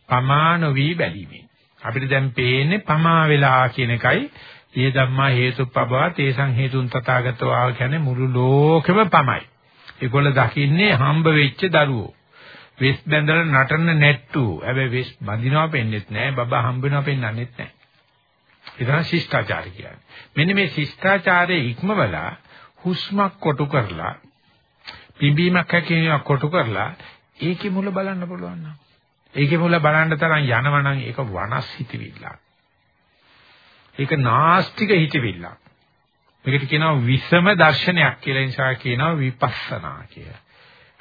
Speaker 1: පමාන වී බැලීමෙන්. අපිට දැන් පේන්නේ පමා වෙලා කියන එකයි ඒ ධම්මා හේතුප්පබවා තේසං හේතුන් තථාගතෝ ආව කියන්නේ මුළු ලෝකෙම පමයි. ඒගොල්ල දකින්නේ හම්බ වෙච්ච දරුවෝ. වෙස් බැඳලා නටන නැට්ටු. හැබැයි වෙස් බඳිනවා පෙන්නෙත් නැහැ. බබා හම්බ වෙනවා පෙන්වන්නෙත් නැහැ. ඒ තමයි ශිෂ්ටාචාරය කියන්නේ. මෙන්න මේ ශිෂ්ටාචාරයේ ඉක්මවලා හුස්මක් කොටු කරලා පිඹීමක් හැකියාවක් කොටු කරලා ඒකේ මුල බලන්න පුළුවන් නම් ඒකේ මුල බලන්න තරම් යනවනම් ඒක වනස් හිතවිල්ලක්. ඒක නාස්තික හිතවිල්ලක්. මේකට කියනවා විසම දර්ශනයක් කියලා නිසා කියනවා විපස්සනා කියලා.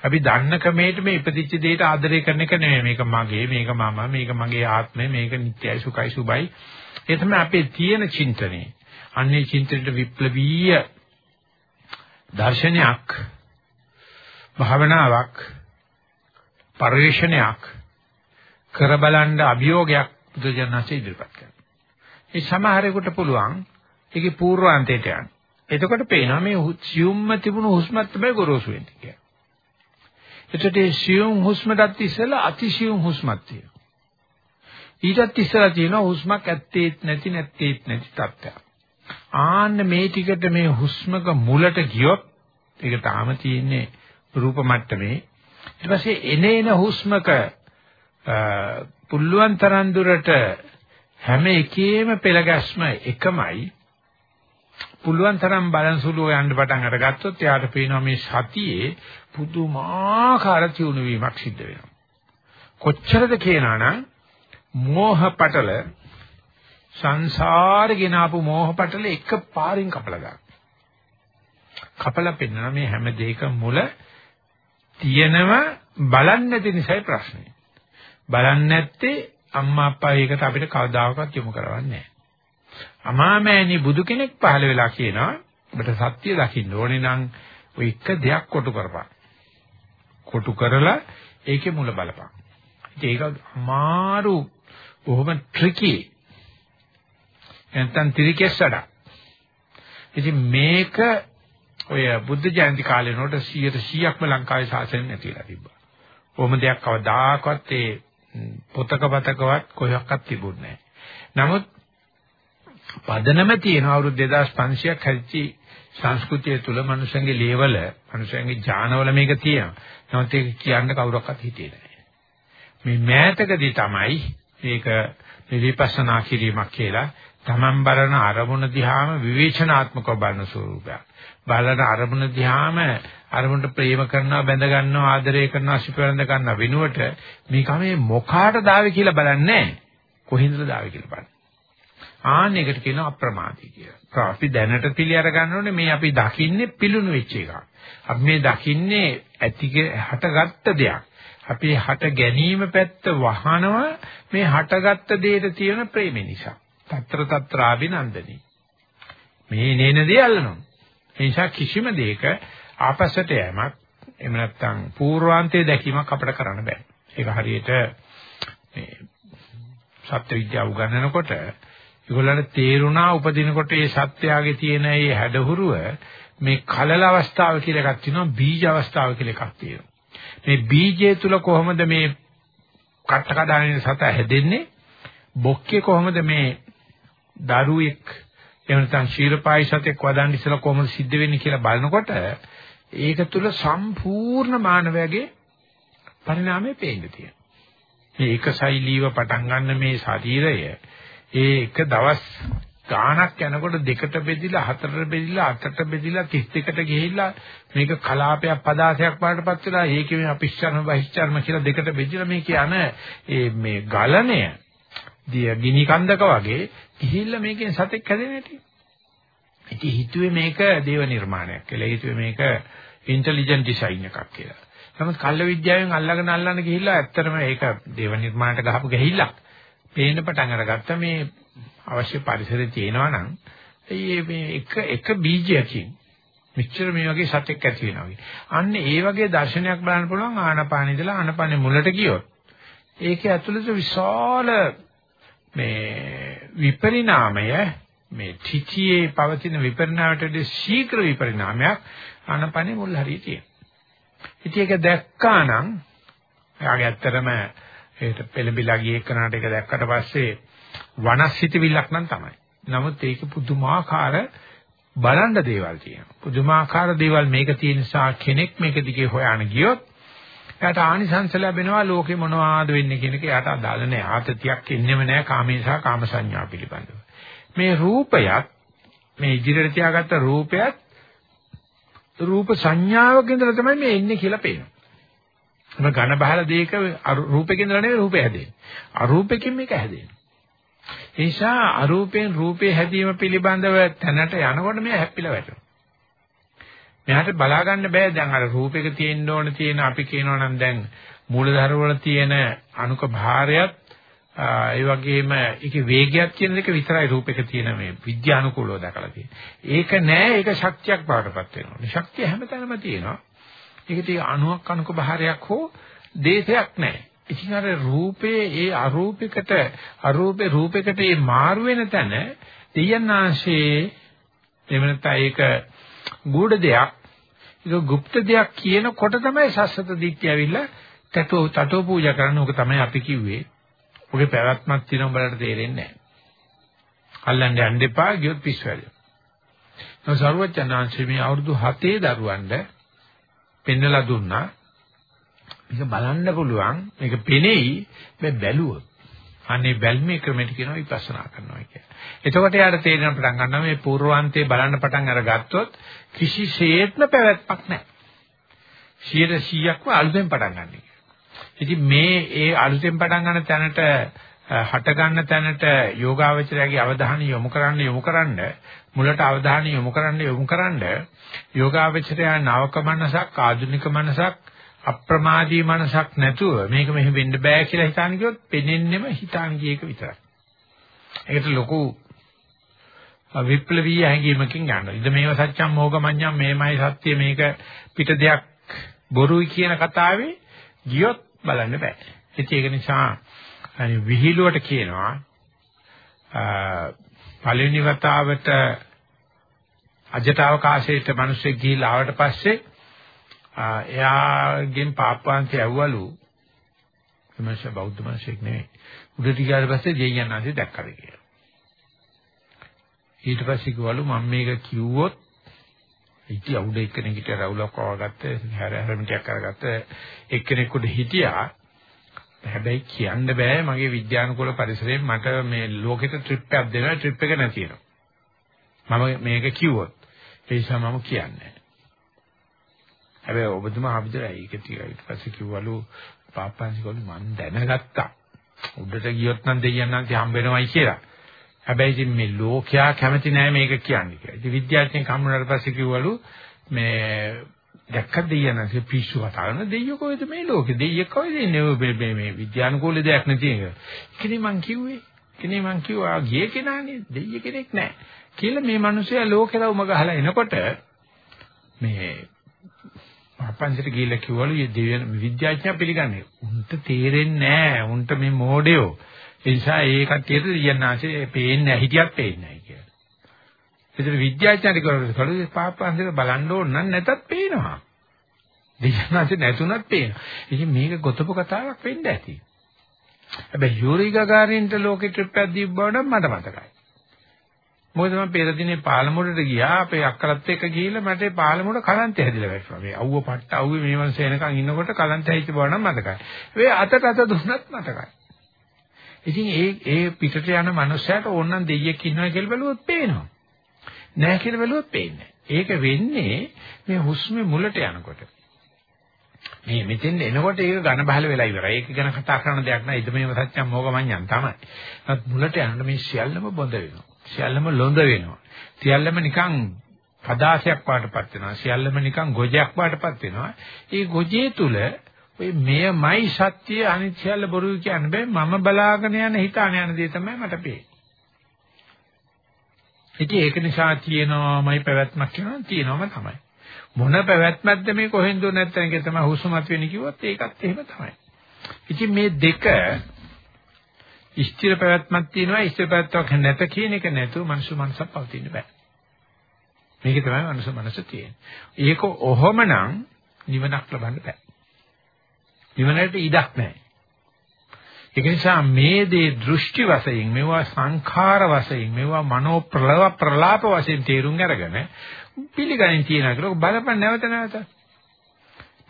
Speaker 1: අපි දන්න ක්‍රමයට මේ ඉපදිච්ච දෙයට ආදරය කරන එක නෙමෙයි. මේක මගේ, මේක මම, මේක මගේ ආත්මය, මේක නිට්ටයයි සුඛයි සුබයි. ඒ තමයි අපේ තියෙන චින්තනය. අන්නේ චින්තනයට විප්ලවීය දර්ශනයක් භාවනාවක් පරිශ්‍රණයක් කර බලන්න අභියෝගයක් බුදුජානක ඉදිරිපත් කරනවා. ඒ සමහරෙකුට පුළුවන් ඒකේ පූර්වාන්තයට යන්න. එතකොට පේනවා මේ සියුම්ම තිබුණු හුස්මත් තමයි ගොරෝසු වෙන්නේ කියලා. එතකොට ඒ සියුම් හුස්මටත් ඉස්සෙල්ලා අතිසියුම් හුස්මක් තියෙනවා. ඊටත් ඉස්සෙල්ලා තියෙනවා හුස්මක් ඇත්තේත් නැති නැත්තේත් නැති තත්ත්වයක්. ආන්න මේ ටිකට මේ හුස්මක මුලට ගියොත් ඒක තාම තියෙන්නේ රූප මට්ටමේ. ඊට පස්සේ එනේන හුස්මක පුල්ලුවන් තරම් දුරට හැම එකේම පෙළ ගැස්ම එකමයි පුළුවන් තරම් බලන්සුලුව යන්න පටන් අරගත්තොත් එයාට පේනවා මේ සතියේ පුදුමාකාර තියුණු වීමක් සිද්ධ වෙනවා. කොච්චරද කියනවනම් මෝහ පටල සංසාරේ ගෙන ආපු මෝහ පටල එක පාරින් කපලා ගන්න. කපලා පෙන්නන මේ හැම දෙයක මුල තියෙනව බලන්නේ නැති නිසායි ප්‍රශ්නේ. බලන්නේ නැත්තේ අම්මා අප්පා ඒකට අපිට කවදාකවත් යොමු කරවන්නේ නැහැ. අමාමෑණි බුදු කෙනෙක් පහළ වෙලා කියනවා ඔබට සත්‍ය දකින්න ඕනේ නම් ඔය එක දෙයක් කොටු කරපන්. කොටු කරලා ඒකේ මුල බලපන්. ඒක අමාරු බොහොම ට්‍රිකි. නැත්නම් ත්‍රිකෙස්සඩ. ඉතින් මේක ඔය බුද්ධ ජයන්ති කාලේ නෝට 100%ක්ම ලංකාවේ සාසනය නැතිලා තිබ්බා. කොහොම දෙයක් කවදාකවත් ඒ පොතක පතකවත් කොහොක්වත් තිබුණේ නැහැ. නමුත් පදනම තියෙන අවුරුදු 2500ක් හැදිච්ච සංස්කෘතිය තුල මනුෂ්‍යන්ගේ ලේවල මනුෂ්‍යන්ගේ ඥානවල මේක තියෙනවා. නමුත් ඒක කියන්න කවුරක්වත් හිතේ නැහැ. මේ මෑතකදී තමයි මේක විපස්සනා කිරීමක් කියලා තමන් බලන අරමුණ දිහාම විවේචනාත්මකව බලන ස්වරූපයක්. බලන අරමුණ දිහාම අරමුණට ප්‍රේම කරනවා බැඳ ගන්නවා ආදරය කරනවා අසිපරඳ ගන්නවා වෙනුවට මේක මේ මොකාට දාවේ කියලා බලන්නේ නැහැ. කොහින්දද දාවේ කියලා බලන්න. ආන්න එකට කියනවා අප්‍රමාදී කියලා. අපි දැනට පිළි අර ගන්න ඕනේ මේ අපි දකින්නේ පිලුණු වෙච්ච එකක්. අපි මේ දකින්නේ ඇති හටගත්ත දෙයක්. අපේ හට ගැනීම පැත්ත වහනවා මේ හටගත්ත දෙයට තියෙන ප්‍රේම නිසා. తත්‍ර తත්‍රාබිනන්දනි. මේ නේන දේ අල්ලනවා. ඒ නිසා කිසිම දෙයක ආපස්සට යෑමක් එහෙම නැත්නම් පූර්වාන්තයේ දැකීමක් අපිට කරන්න බෑ. ඒක හරියට මේ සත්‍ය විද්‍යාව උගන්වනකොට ඒගොල්ලන්ට තේරුණා උපදිනකොට මේ සත්‍යාවේ තියෙන මේ හැඩහුරුව මේ කලල අවස්ථාව කියලා එකක් තියෙනවා බීජ අවස්ථාව කියලා එකක් තියෙනවා. මේ බීජය තුල කොහොමද මේ කට කඩාගෙන සත හැදෙන්නේ? බොක්කේ කොහොමද මේ දරුවෙක් එහෙම නැත්නම් ශීලපායි සතෙක් වදන් ඉස්සලා කොහොමද සිද්ධ වෙන්නේ කියලා බලනකොට ඒක තුල සම්පූර්ණ මානවයාගේ පරිණාමය පේන්න තියෙනවා. මේ එක ශෛලීව පටන් ගන්න මේ ශරීරය ඒ එක දවස් ගාණක් යනකොට දෙකට බෙදිලා හතරට බෙදිලා අටට බෙදිලා 32කට ගිහිල්ලා මේක කලාපයක් පදාසයක් වඩටපත් වෙලා ඒකේ අපිච්චර්ම බහිච්චර්ම කියලා දෙකට බෙදිලා මේ කියන ඒ මේ ගලණය දිය ගිනි කන්දක වගේ ගිහිල්ලා මේකෙන් සතෙක් හැදෙන හැටි. ඉතින් හිතුවේ මේක දේව නිර්මාණයක් කියලා. හිතුවේ මේක ඉන්ටෙලිජන්ට් ඩිසයින් එකක් කියලා. නමුත් කල්ල විද්‍යාවෙන් අල්ලගෙන අල්ලන්න ගිහිල්ලා ඇත්තටම ඒක දේව නිර්මාණයට ගහපු ගහිල්ලක්. පේන්න පටන් අරගත්ත මේ අවශ්‍ය පරිසරය තියෙනවා නම් මේ එක එක බීජයකින් මෙච්චර මේ වගේ සතෙක් ඇති වෙනවා වගේ. අන්න ඒ වගේ දර්ශනයක් බලන්න පුළුවන් ආනපාන ඉඳලා ආනපානේ මුලට ගියොත් ඒකේ ඇතුළත විශාල මේ විපරිණාමය මේ තිතියේ පවතින විපරිණාමයට ශීඝ්‍ර විපරිණාමයක් ආනපනේ මුල් හරිය තියෙනවා. ඉතින් ඒක දැක්කා නම් එයාගේ ඇත්තටම ඒකට පෙළඹිලා ගියේ කනට ඒක දැක්කට පස්සේ වනස්හිතවිල්ලක් නම් තමයි. නමුත් ඒක පුදුමාකාර බලන්න දේවල් තියෙනවා. පුදුමාකාර දේවල් මේක තියෙන නිසා කෙනෙක් මේක දිගේ හොයන්න ගියොත් එයාට ආනිසංස ලැබෙනවා ලෝකේ මොනවාද වෙන්නේ කියන එක එයාට අදාළ නැහැ. ආතතියක් එන්නෙම නැහැ කාමේ සහ කාම සංඥා පිළිබඳව. මේ රූපයත් මේ ඉදිරියට තියාගත්ත රූපයත් රූප සංඥාවක ඉඳලා තමයි මේ එන්නේ කියලා පේනවා. මොන ඝන බහල දෙයක රූපෙකින් ඉඳලා නෙවෙයි රූපය හැදෙන්නේ. අරූපෙකින් මේක හැදෙන්නේ. ඒ නිසා අරූපෙන් රූපේ හැදීම පිළිබඳව තැනට යනකොට මේ හැප්පිලා වැටෙනවා. මෙහාට බලා ගන්න බෑ දැන් අර රූපෙක තියෙන්න ඕන තියෙන අපි කියනවා නම් දැන් මූලධර්ම වල තියෙන අනුක භාරයත් ඒ වගේම ඒකේ වේගයක් කියන එක විතරයි රූපෙක තියෙන මේ විද්‍යානුකූලව දැකලා තියෙන්නේ. ඒක නෑ ඒක ශක්තියක් බවටපත් වෙනවා. ශක්තිය හැමතැනම තියෙනවා. ඒක තියෙ අණුවක් අනුක භාරයක් හෝ දේශයක් නෑ. ඉතින් අර රූපේ ඒ අරූපයකට අරූපේ රූපයකට ඒ මාරු වෙන තැන දෙයන්නාංශේ එහෙම නැත්නම් ඒක ගුඪ දෙයක් ඒක গুপ্ত දෙයක් කියනකොට තමයි සස්සත දිට්ඨිය ඇවිල්ලා තතෝ තතෝ පූජා කරන්න ඕක තමයි අපි කිව්වේ. ඔගේ පැවැත්මක් තියෙනවා බලන්න තේරෙන්නේ නැහැ. අල්ලන්න යන්න එපා ගියොත් පිස්සු වැඩි. නෝ සර්වචනාංශේ මේ අවුරුදු 7 දරුවන්ට පෙන්නලා දුන්නා. මේක බලන්න පුළුවන්. මේක පෙනෙයි මේ බැලුවොත්. අනේ බැල්මේ ක්‍රමයට කියනවා විපස්සනා කරනවා කියලා. එතකොට යාට තේරෙන පටන් ගන්නවා මේ පූර්වාන්තයේ බලන්න පටන් අරගත්තොත් කිසිසේත්ම පැවැත්මක් නැහැ. 100%ක්ම අලුතෙන් පටන් ගන්න. ඉතින් මේ ඒ අලුතෙන් පටන් ගන්න තැනට හට ගන්න තැනට යෝගාවචරයාගේ අවධානය යොමු කරන්න යොමු කරන්න මුලට අවධානය යොමු කරන්න යොමු කරන්න යෝගාවචරයා නවක මනසක් ආධුනික මනසක් අප්‍රමාදී මනසක් නැතුව මේක මෙහෙම වෙන්න බෑ කියලා හිතාන කිව්වොත් පෙනෙන්නෙම හිතාන ගිය එක විතරයි. ඒකට ලොකු විප්ලවීය හැඟීමකින් යනවා. ඉත මේව සත්‍යම් මොගමඤ්ඤම් මේමයි සත්‍ය මේක පිට දෙයක් බොරුයි කියන කතාවේ ගියොත් බලන්න බෑ. ඉතින් ඒක නිසා විහිළුවට කියනවා පළවෙනි වතාවට අජටවකාශයට මිනිස්සෙක් ගිහිල්ලා ආවට පස්සේ එයාගෙන් පාප්පාන්ති ඇව්වලු එමන්ෂ බෞද්ධ මිනිසෙක් නෙවෙයි. උඩට ගියාට පස්සේ දෙයයන්ාසේ දැක්කද කියලා. ඊට පස්සේ කිව්වලු මම මේක කිව්වොත් ඉති අවුඩ එක්කෙනෙක් හිටිය රවුලක් වවාගත්ත හැර හැරමිටියක් අරගත්ත එක්කෙනෙකුට හිටියා හැබැයි කියන්න බෑ මගේ විද්‍යානුකූල පරිසරයෙන් මට මේ ලෝකෙට ට්‍රිප් එකක් දෙනවා ට්‍රිප් එක නැති වෙනවා මම මේක කිව්වොත් ඒ නිසා මම කියන්නේ හැබැයි ඔබතුමා අපිට ඒක ටික ඊට පස්සේ කිව්වලු පාප්පන්සිකෝලු මම දැනගත්තා උඩට ගියොත් නම් දෙයයන් නම් හම්බ වෙනවයි කියලා හැබැයි ඉතින් මේ ලෝකයා කැමති නෑ මේක කියන්නේ කියලා. ඉතින් විද්‍යාඥයන් කම්මුණාට පස්සේ කිව්වලු මේ දැක්කද දෙයයන්සේ පිස්සු කතා කරන දෙයියෝ කොහෙද මේ ලෝකේ දෙයියෙක් කොහෙද ඉන්නේ මේ මේ විද්‍යානුකූල දෙයක් නැති එක. කිනේ මං කිව්වේ. කිනේ මං කිව්වා ගියේ කෙනානේ දෙයිය කෙනෙක් නෑ. කියලා මේ මිනිස්සයා ලෝකේ රවුම ගහලා එනකොට මේ අපන්සිට ගිහිල්ලා කිව්වලු මේ දෙවියන් විද්‍යාඥයා පිළිගන්නේ. උන්ට තේරෙන්නේ නෑ. උන්ට මේ මෝඩයෝ ඒ නිසා ඒ කට්ටියට දියන්නාසේ පේන්නේ හිටියක් පේන්නේ නැහැ කියලා. ඒතර විද්‍යාඥයන්ට කරුණු පාපන්දේ බලන්න ඕන නම් නැතත් පේනවා. දියන්නාසේ නැතුණත් පේනවා. ඉතින් මේක ගොතපු කතාවක් වෙන්න ඇති. හැබැයි යූරි ගගාරින්ට ලෝකෙ ට්‍රිප් එකක් දීප බව නම් මට මතකයි. මොකද මම පෙර දිනේ පාලමුරට ගියා අපේ අක්කලත් එක්ක ගිහිල්ලා මට පාලමුරට කලන්තය හැදිලා වැටුණා. මේ අවුව පට්ට අවුවේ මේ වන්සේ එනකන් ඉන්නකොට කලන්තය හිච්ච බව නම් මතකයි. ඒ අතට අත දුන්නත් මතකයි. ඉතින් ඒ ඒ පිටට යන මනුස්සයාට ඕනනම් දෙයියෙක් ඉන්නවා කියලා බැලුවොත් පේනවා. නැහැ කියලා බැලුවොත් පේන්නේ ඒක වෙන්නේ මේ හුස්මේ මුලට යනකොට. මේ මෙතෙන් එනකොට ඒක ඝන බහල වෙලා ඉවරයි. ඒක ගැන කතා කරන දෙයක් නෑ. ඉදමේව සත්‍යම් මොගමඤ්ඤම් තමයි. නමුත් මුලට යනකොට මේ සියල්ලම බොඳ වෙනවා. සියල්ලම ලොඳ වෙනවා. සියල්ලම නිකන් පදාසයක් වාටපත් වෙනවා. සියල්ලම නිකන් ගොජයක් වාටපත් වෙනවා. ඒ ගොජේ තුල ඔය මෙයමයි සත්‍ය අනිත්‍යල බොරු කියන්න බෑ මම බලාගෙන යන හිතාන යන දේ තමයි මට පේන්නේ. ඉතින් ඒක නිසා තියෙනවාමයි පැවැත්මක් කියනවා තියෙනවම තමයි. මොන පැවැත්මක්ද මේ කොහෙන්ද නැත්නම් ඒක තමයි හුස්මත් වෙන්නේ කිව්වොත් ඒකත් එහෙම තමයි. ඉතින් මේ දෙක ස්ථිර පැවැත්මක් තියෙනවා ස්ථිර පැවැත්මක් නැත කියන එක නැතුව මනුෂ්‍ය මනසක් පවතින්න බෑ. මේක තමයි මනුෂ්‍ය මනස තියෙන්නේ. ඒක ඔහොමනම් නිවනක් ලබන්න බෑ. නිවනට ඉඩක් නැහැ. ඒක නිසා මේ දේ දෘෂ්ටි වශයෙන් මේවා සංඛාර වශයෙන් මේවා මනෝ ප්‍රලව ප්‍රලාප වශයෙන් තේරුම් අරගෙන පිළිගනින් තියනවා කියලා බලපන් නැවත නැවත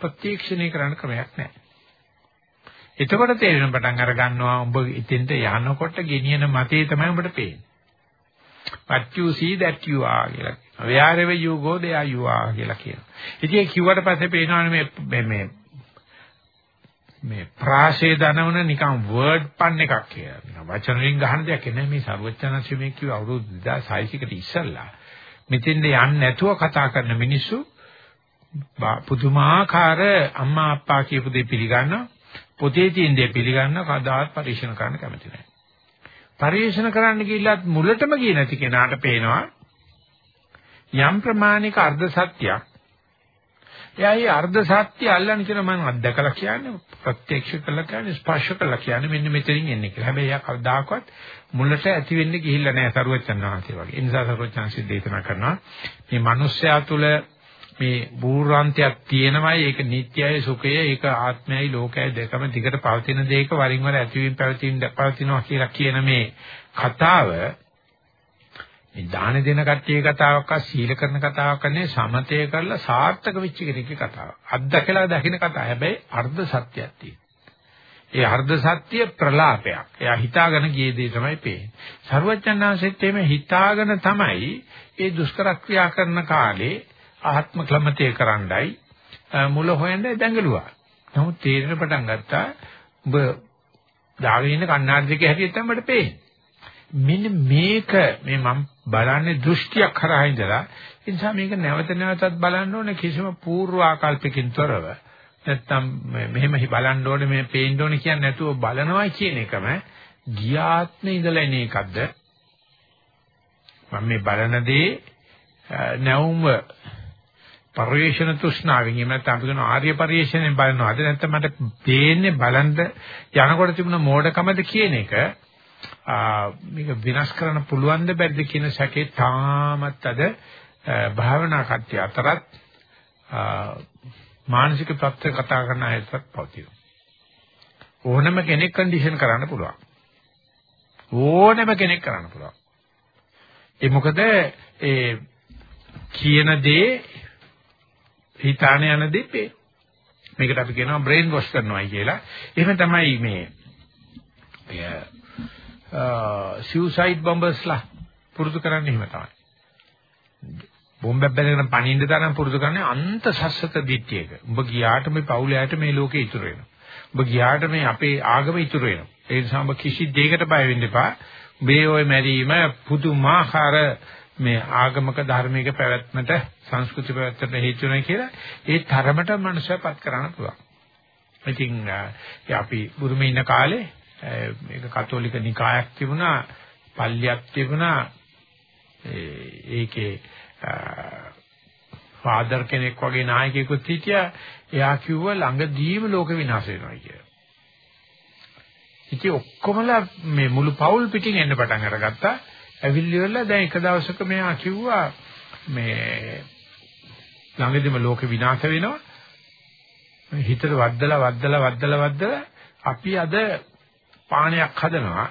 Speaker 1: ප්‍රත්‍යක්ෂණය කරන්න ක්‍රමයක් නැහැ. එතකොට තේරෙන පටන් අර ගන්නවා උඹ ඉතින්ට යනකොට ගෙනියන මතේ තමයි උඹට පේන්නේ. What you see that you are කියලා. Wherever you go there you are කියලා කියනවා. ඉතින් කිව්වට පස්සේ පේනවනේ මේ මේ මේ ප්‍රාශේ දනවන නිකන් වර්ඩ් පන් එකක් කියලා. වචන වලින් ගහන දෙයක් නෙමෙයි මේ ਸਰවඥාන්සේ මේ කිව්ව අවුරුදු 2600කට ඉස්සල්ලා. මෙතෙන්ද යන්නේ නැතුව කතා කරන මිනිස්සු පුදුමාකාර අම්මා අප්පා කියපු දේ පිළිගන්නවා පොතේ තියෙන දේ පිළිගන්න කවදාවත් පරිශන කරන්න කැමති නැහැ. පරිශන කරන්න ගිහිල්ලත් මුලටම ගියේ නැති කෙනාට පේනවා යම් ප්‍රමාණික අර්ධ සත්‍යයක්. එයා මේ අර්ධ සත්‍ය අල්ලන්න කියන මම අත්දකලා කියන්නේ ප්‍රත්‍යක්ෂ කළා කියන්නේ ස්පර්ශ කළා කියන්නේ මෙන්න මෙතනින් එන්නේ කියලා. හැබැයි එයා කවදාකවත් මුලට ඇති වෙන්න ගිහිල්ලා නැහැ සරුවචන් වහන්සේ වගේ. ඒ නිසා සරුවචන් සිද්ධේතනා කරනවා මේ මිනිස්යා තුළ මේ බූර්වාන්තයක් තියෙනවයි ඒක නිට්ටයයි සුඛය ඒක ආත්මයයි ලෝකයයි දෙකම දිගට පවතින දෙයක වරින් වර ඇතිවීම පැවතීම පවතිනවා කියලා කියන මේ කතාව මේ දාන දෙන කට්ටියේ කතාවක් සීල කරන කතාවක් නෙවෙයි සමතය කරලා සාර්ථක වෙච්ච කෙනෙක්ගේ කතාවක්. අත්දකලා දකින්න කතාව. හැබැයි අර්ධ සත්‍යයක් තියෙනවා. ඒ අර්ධ සත්‍ය ප්‍රලාපයක්. එයා හිතාගෙන ගියේ දේ තමයි පේන්නේ. සර්වඥාන්සෙත් එමේ හිතාගෙන තමයි ඒ දුෂ්කර ක්‍රියා කරන කාලේ ආත්ම ක්ලමතේ කරන්නයි මුල හොයන්න දැඟලුවා. නමුත් තේරෙන පටන් ගත්තා ඔබ දාගෙන ඉන්න කණ්ණාඩි දෙකේ හැටියට තමයි මට පේන්නේ. මෙන්න මේක මේ මම බලන්නේ දෘෂ්ටියක් කරා ඉඳලා ඒ නිසා මේක නැවත නැවතත් බලන්න ඕනේ කිසිම පූර්ව ආකල්පකින් තොරව. නැත්තම් මෙහෙම බලන්න ඕනේ මේ පේන්න ඕනේ කියන්නේ නැතුව බලනවා කියන එකම ගියාත්මේ ඉඳලා එන එකක්ද? මම මේ බලන දේ නැවුම්ව පරිේශන තෘෂ්ණාවෙන් එහෙම නැත්නම් අපි කියන ආර්ය පරිේශණයෙන් බලනවා. අද නැත්නම් මට පේන්නේ බලන්න යනකොට තිබුණ මෝඩකමද කියන එක මේක විනාශ කරන්න පුළුවන්ද බැරිද කියන සැකේ තාමත් අද භාවනා කට්ටිය අතරත් මානසික තත්ත්ව කතා කරන අයත් පවතිනවා. ඕනම කෙනෙක් කන්ඩිෂන් කරන්න පුළුවන්. ඕනම කෙනෙක් කරන්න පුළුවන්. ඒ මොකද ඒ කියන දේ හිතාන යන දෙපේ. මේකට අපි කියනවා බ්‍රේන් වොෂ් කරනවායි කියලා. එහෙම තමයි මේ එය සුයිසයිඩ් බම්බර්ස්ලා පුරුදු කරන්නේ එහෙම තමයි. බෝම්බයක් බැලගෙන පණින්න තරම් පුරුදු කරන්නේ අන්ත සස්සත දිට්ඨියක. උඹ ගියාට මේ පවුලයට මේ ලෝකේ ඉතුරු වෙනවා. උඹ ගියාට මේ අපේ ආගම ඉතුරු වෙනවා. ඒ නිසා උඹ කිසි දෙයකට බය වෙන්න එපා. මේ ඔය මැරීම පුදුමාකාර මේ ආගමක ධර්මික පැවැත්මට සංස්කෘති පැවැත්මට හේතු වෙනවා කියලා ඒ තරමට මනුෂ්‍යපත් කරන්න පුළුවන්. ඉතින් අපි බුරුමේ ඉන්න කාලේ මේක කතෝලික නිකායක් තිබුණා, පල්ලියක් තිබුණා. ඒකේ ෆාදර් කෙනෙක් වගේ නායකයෙකුත් හිටියා. එයා කිව්වා ළඟදීම ලෝක විනාශ වෙනවා කියලා. ඉතින් ඔක්කොමලා මේ මුළු පවුල් පිටින් එන්න පටන් අරගත්තා. ඇවිල්ලිවල දැන් එක දවසක මෙයා කිව්වා මේ ළඟදිම ලෝක විනාශ වෙනවා. හිතට වද්දලා වද්දලා වද්දලා වද්දලා අපි අද පානයක් හදනවා.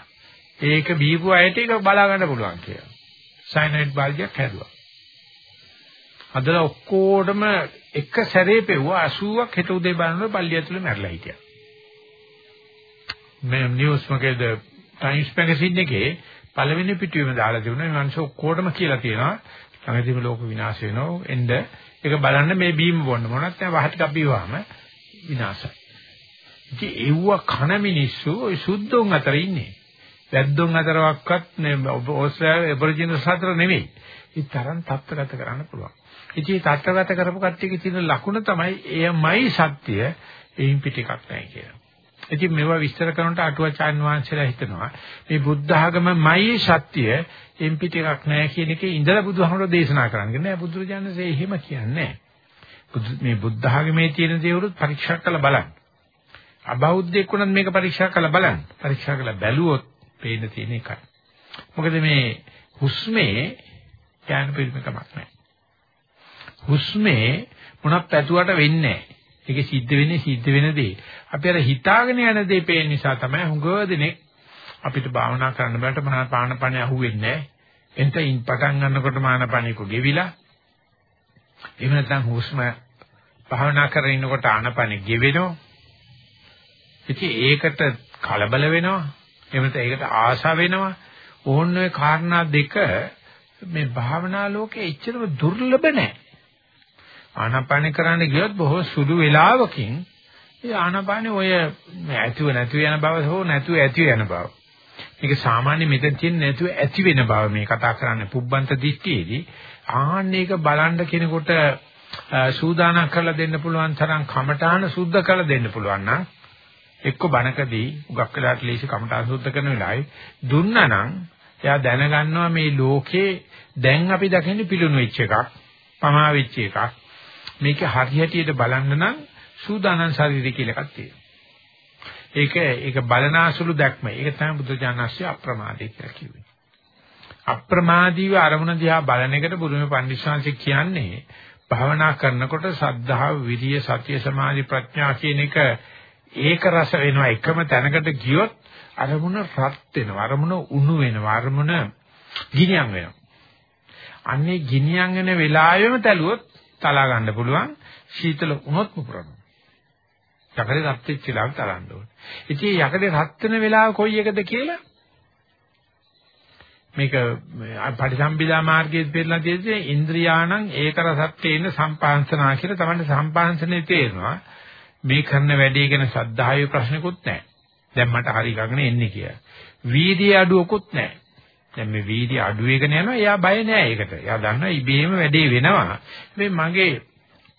Speaker 1: ඒක බීපු අයට ඒක බලා ගන්න පුළුවන් කියලා. සයනයිඩ් බල්ජයක් හැදුවා. අදලා ඔක්කොටම එක සැරේ පෙව්වා 80ක් හෙට උදේ බලනකොට පල්ලිය ඇතුලේ මැරලා හිටියා. මේ නිවුස් මොකේද ටයිම්ස් මැගසින් එකේ පළවෙනි පිටුවෙම දාලා තිබුණා මේ මිනිස්සු ඔක්කොටම කියලා තියෙනවා ළඟදීම ලෝක විනාශ වෙනවා එන්න ඒක බලන්න මේ බීම බොන්න මොනවත් නැහැ වහ ටිකක් බීවහම විනාශයි. ඉතින් ඒව කන මිනිස්සු ওই සුද්ධෝන් අතර ඉන්නේ. වැද්දෝන් අතරවක්වත් ඕස්ට්‍රේලියාවේ ඇබර්ජිනස් අතර නෙමෙයි. ඒ තරම් තත්ත්වගත කරන්න පුළුවන්. ඉතින් මේ තත්ත්වගත කරපු කට්ටියගේ තියෙන ලකුණ තමයි එයමයි සත්‍ය එයින් පිටිකක් නැහැ කියලා. ඉතින් මේවා විස්තර කරනකොට අටුවචාන් වහන්සේලා හිතනවා මේ බුද්ධ ආගමයි සත්‍ය එම්පිට එකක් නැහැ කියන එකේ ඉඳලා බුදුහාමරෝ දේශනා කරන්නේ නෑ බුදුරජාණන්සේ එහෙම කියන්නේ මේ බුද්ධ ආගමේ තියෙන දේවලුත් පරීක්ෂා කරලා බලන්න. අබෞද්ධයෙක් වුණත් මේක පරීක්ෂා කරලා බලන්න. පරීක්ෂා කරලා බැලුවොත් පේන්න තියෙන එකයි. මොකද මේ හුස්මේ ඥාන පිළිමකමක් නැහැ. හුස්මේ මොනක් පැතුවට වෙන්නේ නැහැ. ඒක සිද්ධ වෙන්නේ සිද්ධ වෙන දේ. අපි අර හිතාගෙන යන දේ පේන නිසා තමයි හුඟව දෙනෙක් අපිට භාවනා කරන්න බෑට මහා පානපණේ අහුවෙන්නේ නැහැ. එතෙන් පටන් ගන්නකොට මානපණේක ගෙවිලා එහෙම නැත්නම් හුස්ම භාවනා කරගෙන ඉන්නකොට ආනපනේ ගෙවෙනවා. ඉතින් ඒකට කලබල වෙනවා. එහෙම නැත්නම් ඒකට ආශා වෙනවා. ඕන්න ඔය කාරණා දෙක මේ භාවනා ලෝකේ එච්චරම දුර්ලභ නැහැ. ආනාපාන කරන්න ගියොත් බොහෝ සුළු වේලාවකින් ඒ ආනාපානේ ඔය ඇතුව නැතුව යන බව හෝ නැතුව ඇතිව යන බව. මේක සාමාන්‍ය මෙතන තියෙන නැතුව ඇති වෙන බව මේ කතා කරන්නේ පුබ්බන්ත දිට්ඨියේදී ආන්නේක බලන්න කෙනෙකුට සූදානම් කරලා දෙන්න පුළුවන් තරම් කමඨාන සුද්ධ කරලා දෙන්න පුළුවන් නම් එක්ක බණකදී උගක් වෙලාට ලීසි කමඨාන සුද්ධ කරන වෙලාවයි දුන්නා නම් එයා දැනගන්නවා මේ ලෝකේ දැන් අපි දකින්නේ පිළුණු වෙච්ච එකක් පමා වෙච්ච එකක් මේක හරියටියට බලන්න නම් සූදානම් ශරීරය කියලා එකක් තියෙනවා. ඒක ඒක බලනාසුළු දැක්ම. ඒක තමයි බුදුජානස්ය අප්‍රමාදී කියලා කිව්වේ. අප්‍රමාදීව අරමුණ දිහා බලන එකට බුදුමේ පඬිස්සංශ කියන්නේ භාවනා කරනකොට සද්ධාව, විරිය, සතිය, සමාධි, ප්‍රඥා කියන එක ඒක රස වෙනවා එකම තැනකට ගියොත් අරමුණ රත් වෙනවා අරමුණ උණු වෙනවා අරමුණ ගිනියම් වෙනවා අන්නේ ගිනියම් වෙන වෙලාවෙම තැලුවොත් තලා ගන්න පුළුවන් සීතල වුණොත් පුපුරනවා. යකඩේ රත් වෙච්ච වෙලාවට තලන්න ඕනේ. ඉතින් යකඩේ රත් වෙන වෙලාව කොයි එකද කියලා මේක පටිසම්භිදා මාර්ගයේ පෙන්නලා තියෙන්නේ ඉන්ද්‍රියාණං ඒක රසත්තේන සම්පාංශනා කියලා තමයි සම්පාංශනේ තේරෙනවා. මේ කරන වැඩේ ගැන සද්ධායේ ප්‍රශ්නකුත් නැහැ. දැන් මට හරි ගන්න එන්නේ කියලා. වීර්ය අඩුවකුත් නැහැ. දැන් මේ වීර්ය අඩු වෙගෙන යනවා එයා බය නෑ ඒකට. එයා දන්නවා ඉබේම වැඩේ වෙනවා. මේ මගේ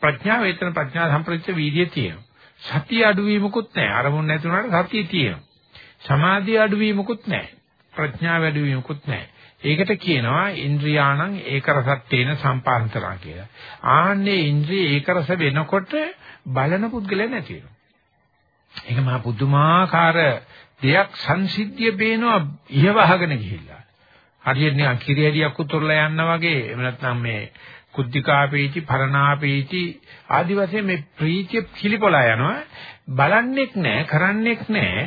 Speaker 1: ප්‍රඥාව වේතන ප්‍රඥා සම්ප්‍රයුක්ත වීර්යය තියෙනවා. සතිය අඩුවීමකුත් නෑ. අරමුණ නැති වුණාට සතිය තියෙනවා. සමාධිය අඩුවීමකුත් නෑ. ප්‍රඥාව අඩුවීමකුත් නෑ. ඒකට කියනවා ඉන්ද්‍රියාණං ඒකරසත්තේන සම්පාන්තරා කියලා. ආන්නේ ඉන්ද්‍රිය ඒකරස වෙනකොට බලන පුද්ගලයා නැති වෙනවා. ඒක මහා පුදුමාකාර දෙයක් සංසිද්ධිය පේනවා ඉහවහගෙන ගිහිල්ලා. හරියට නිකන් කිරියැඩියක් උතුරලා යනවා වගේ එහෙම නැත්නම් මේ කුද්ධිකාපීති පරණාපීති ආදි වශයෙන් මේ ප්‍රීතිය කිලිපොලා යනවා. බලන්නෙක් නැහැ කරන්නෙක් නැහැ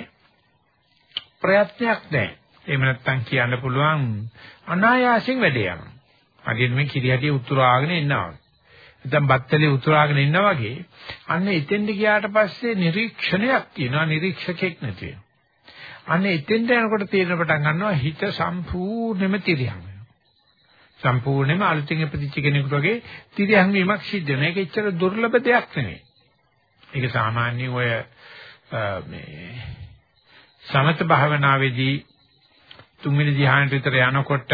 Speaker 1: ප්‍රයත්නයක් නැහැ එහෙම නැත්නම් කියන්න පුළුවන් අනායාසයෙන් වැඩේ යනවා. හරියට මේ කිරියැඩිය උතුරාගෙන ඉන්නවා. නැත්නම් බත්තලේ උතුරාගෙන ඉන්නා වගේ අන්න එතෙන්ට ගියාට පස්සේ නිරීක්ෂණයක් තියෙනවා. නිරීක්ෂකෙක් නැති වෙනවා. අන්න එතෙන්ට යනකොට තේරෙන පටන් ගන්නවා හිත සම්පූර්ණයෙන්ම තිරියම් වෙනවා. සම්පූර්ණයෙන්ම අලුතින් ඉපදිච්ච කෙනෙකුට වගේ තිරියම් වීමක් සිද්ධ වෙනවා. ඒක එච්චර දුර්ලභ දෙයක් නෙවෙයි. ඒක සාමාන්‍යයෙන් ඔය මේ සමත භාවනාවේදී තුන්වෙනි ධ්‍යානෙට විතර යනකොට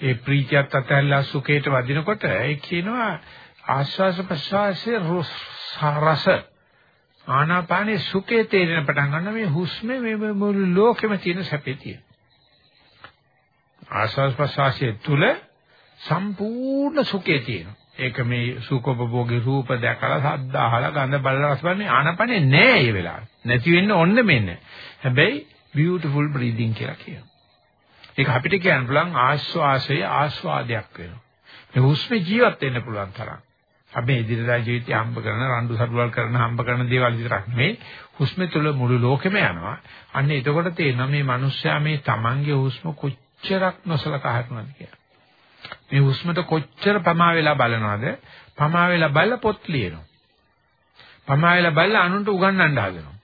Speaker 1: ඒ ප්‍රීතියත් අතහැරලා සුඛයට වදිනකොට ඒ කියනවා ආස්වාස ප්‍රසවාසයේ රස ආනාපානේ සුඛේ තේරෙන පටන් ගන්න මේ හුස්මේ මේ මුළු ලෝකෙම තියෙන සැපේ තියෙන. ආස්වාස් ප්‍රසවාසයේ තුල සම්පූර්ණ සුඛේ තියෙනවා. ඒක මේ සුඛෝපභෝගී රූප දැකලා සද්ද අහලා ගඳ බලලා රස බලන්නේ ආනාපානේ නෑ ඒ වෙලාවේ. නැති වෙන්න ඕන්න මෙන්න. හැබැයි beautiful breathing කියලා කියනවා. ඒක අපිට කියන්න පුළුවන් ආස්වාසය ආස්වාදයක් වෙනවා. මේ හුස්මේ ජීවත් වෙන්න පුළුවන් තරම්. අපි ඉදිරියදා ජීවිතය හම්බ කරන රණ්ඩු සරුවල් කරන හම්බ කරන දේවල් විතරක් නෙමෙයි හුස්ම තුළ මුළු ලෝකෙම යනවා. අන්න එතකොට තේරෙනවා මේ මිනිස්සයා මේ Tamange හුස්ම කොච්චරක් නොසලකා හරිනවද කියලා. මේ හුස්මට කොච්චර පමා වෙලා බලනවද? පමා වෙලා බලලා පොත් ලියනවා. පමා වෙලා බලලා අනුන්ට උගන්වන්න හදනවා.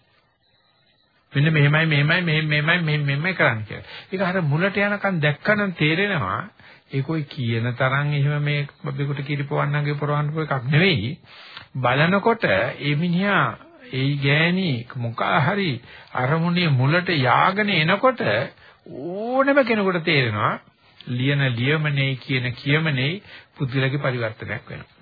Speaker 1: මෙන්න මෙහෙමයි මෙහෙමයි මෙහෙම මෙහෙමයි මෙහෙම මෙහෙමයි කරන්න කියලා. ඒක අර මුලට යනකම් දැක්කනම් තේරෙනවා ඒකෝයි කියන තරම් එහෙම මේ බබෙකුට කිරිපවන්නගේ පොරවන්න එකක් නෙවෙයි. බලනකොට ඒ මිනිහා ඒ ගෑණි මොකා හරි අරමුණේ මුලට යාගෙන එනකොට ඕනම කෙනෙකුට තේරෙනවා ලියන ලියමනේ කියන කියමනේ පුද්ගලගේ පරිවර්තනයක් වෙනවා.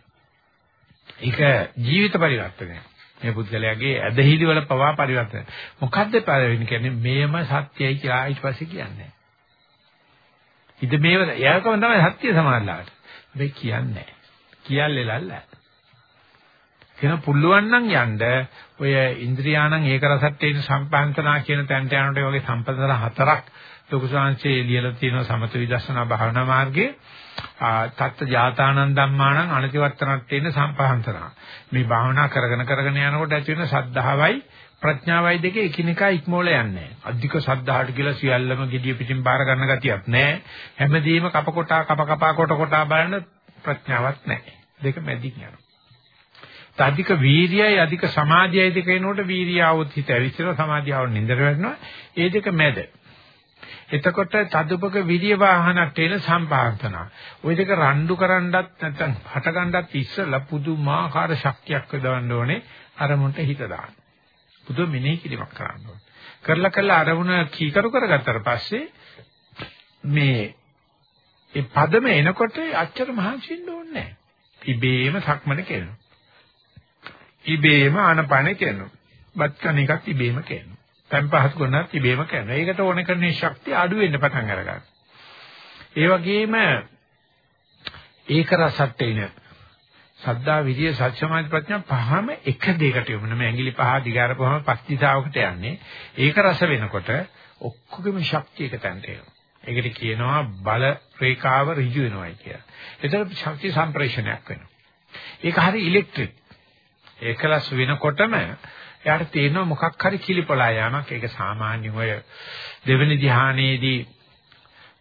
Speaker 1: ඒක ජීවිත පරිවර්තනයක්. මේ පුද්ගලයාගේ ඇදහිලි වල පවා පරිවර්තන. මොකද්ද පරිවෙන්නේ කියන්නේ මේම සත්‍යයි කියලා ඊට පස්සේ කියන්නේ. ඉත මේව එයාකම තමයි සත්‍ය සමාදලාට. හැබැයි කියන්නේ නැහැ. කියල්ලෙලල්ල. කියන පුළුවන් නම් යන්න. ඔය ඉන්ද්‍රියාණං ඒක රසට්ටේන සම්පහන්තනා කියන තැනට යනකොට වගේ සම්පතන හතරක් ලොකු ශාංශයේ ලියලා තියෙනවා සමත විදර්ශනා භාවනා මාර්ගයේ. තත්ත ජාතානන් ධම්මාණං අනතිවර්තනට්ටේන සම්පහන්තනා. මේ භාවනා කරගෙන කරගෙන යනකොට ඇති වෙන සද්ධාවයි ප්‍රඥාවයි දෙකේ එකිනෙකා ඉක්මෝල යන්නේ අධික සද්ධාහට කියලා සියල්ලම gediya පිටින් බාර ගන්න ගතියක් නැහැ. හැමදේම කප කොටා කප කපා කොට කොටා බලන ප්‍රඥාවක් නැහැ. දෙක මැදින් යනවා. අධික වීර්යයයි අධික සමාධියයි දෙක එනකොට වීර්යාවොත් හිත ඇවිස්සලා සමාධියව නින්දර වෙනවා. ඒ දෙක මැද. එතකොට තදුපක විරිය වාහනට එන සම්පාර්ථන. ওই දෙක රණ්ඩු කරන්නත් නැත්නම් හටගන්නත් ඉස්සලා පුදුමාකාර ශක්තියක් යොදවන්න ඕනේ අරමුණට හිත දාන්න. පුදු මෙනෙහි කිරීමක් කරන්න ඕනේ. කරලා කරලා අරමුණ කීකරු කරගත්තට පස්සේ මේ ඒ පදම එනකොට අච්චර මහන්සි වෙන්න ඕනේ නැහැ. ඉබේම සක්මන කෙරෙනවා. ඉබේම ආනපන කරනවා. බත් කන එකක් ඉබේම කරනවා. තැන් පහසු කරනත් ඉබේම කරනවා. ඒකට ඕන කරන ශක්තිය අඩු වෙන්න පටන් අරගන්නවා. ඒ වගේම ඒක රසත් එන සද්දා විරිය සත්‍යමාධි ප්‍රඥා පහම එක දෙයකට යොමු නෙමෙයි ඇඟිලි පහ දිගාරපුවම පස් දිශාවකට යන්නේ. ඒක රස වෙනකොට ඔක්කොගෙම ශක්තිය එක තැනට එනවා. ඒකට කියනවා බල රේඛාව ඍජු වෙනවයි කියලා. එතකොට ශක්ති සම්ප්‍රේෂණයක් වෙනවා. ඒක හරි ඉලෙක්ට්‍රික්. ඒකලස් වෙනකොටම එයාට තේරෙනවා මොකක් හරි කිලිපලා යamak. ඒක සාමාන්‍ය ඔය දෙවෙනි ධ්‍යානයේදී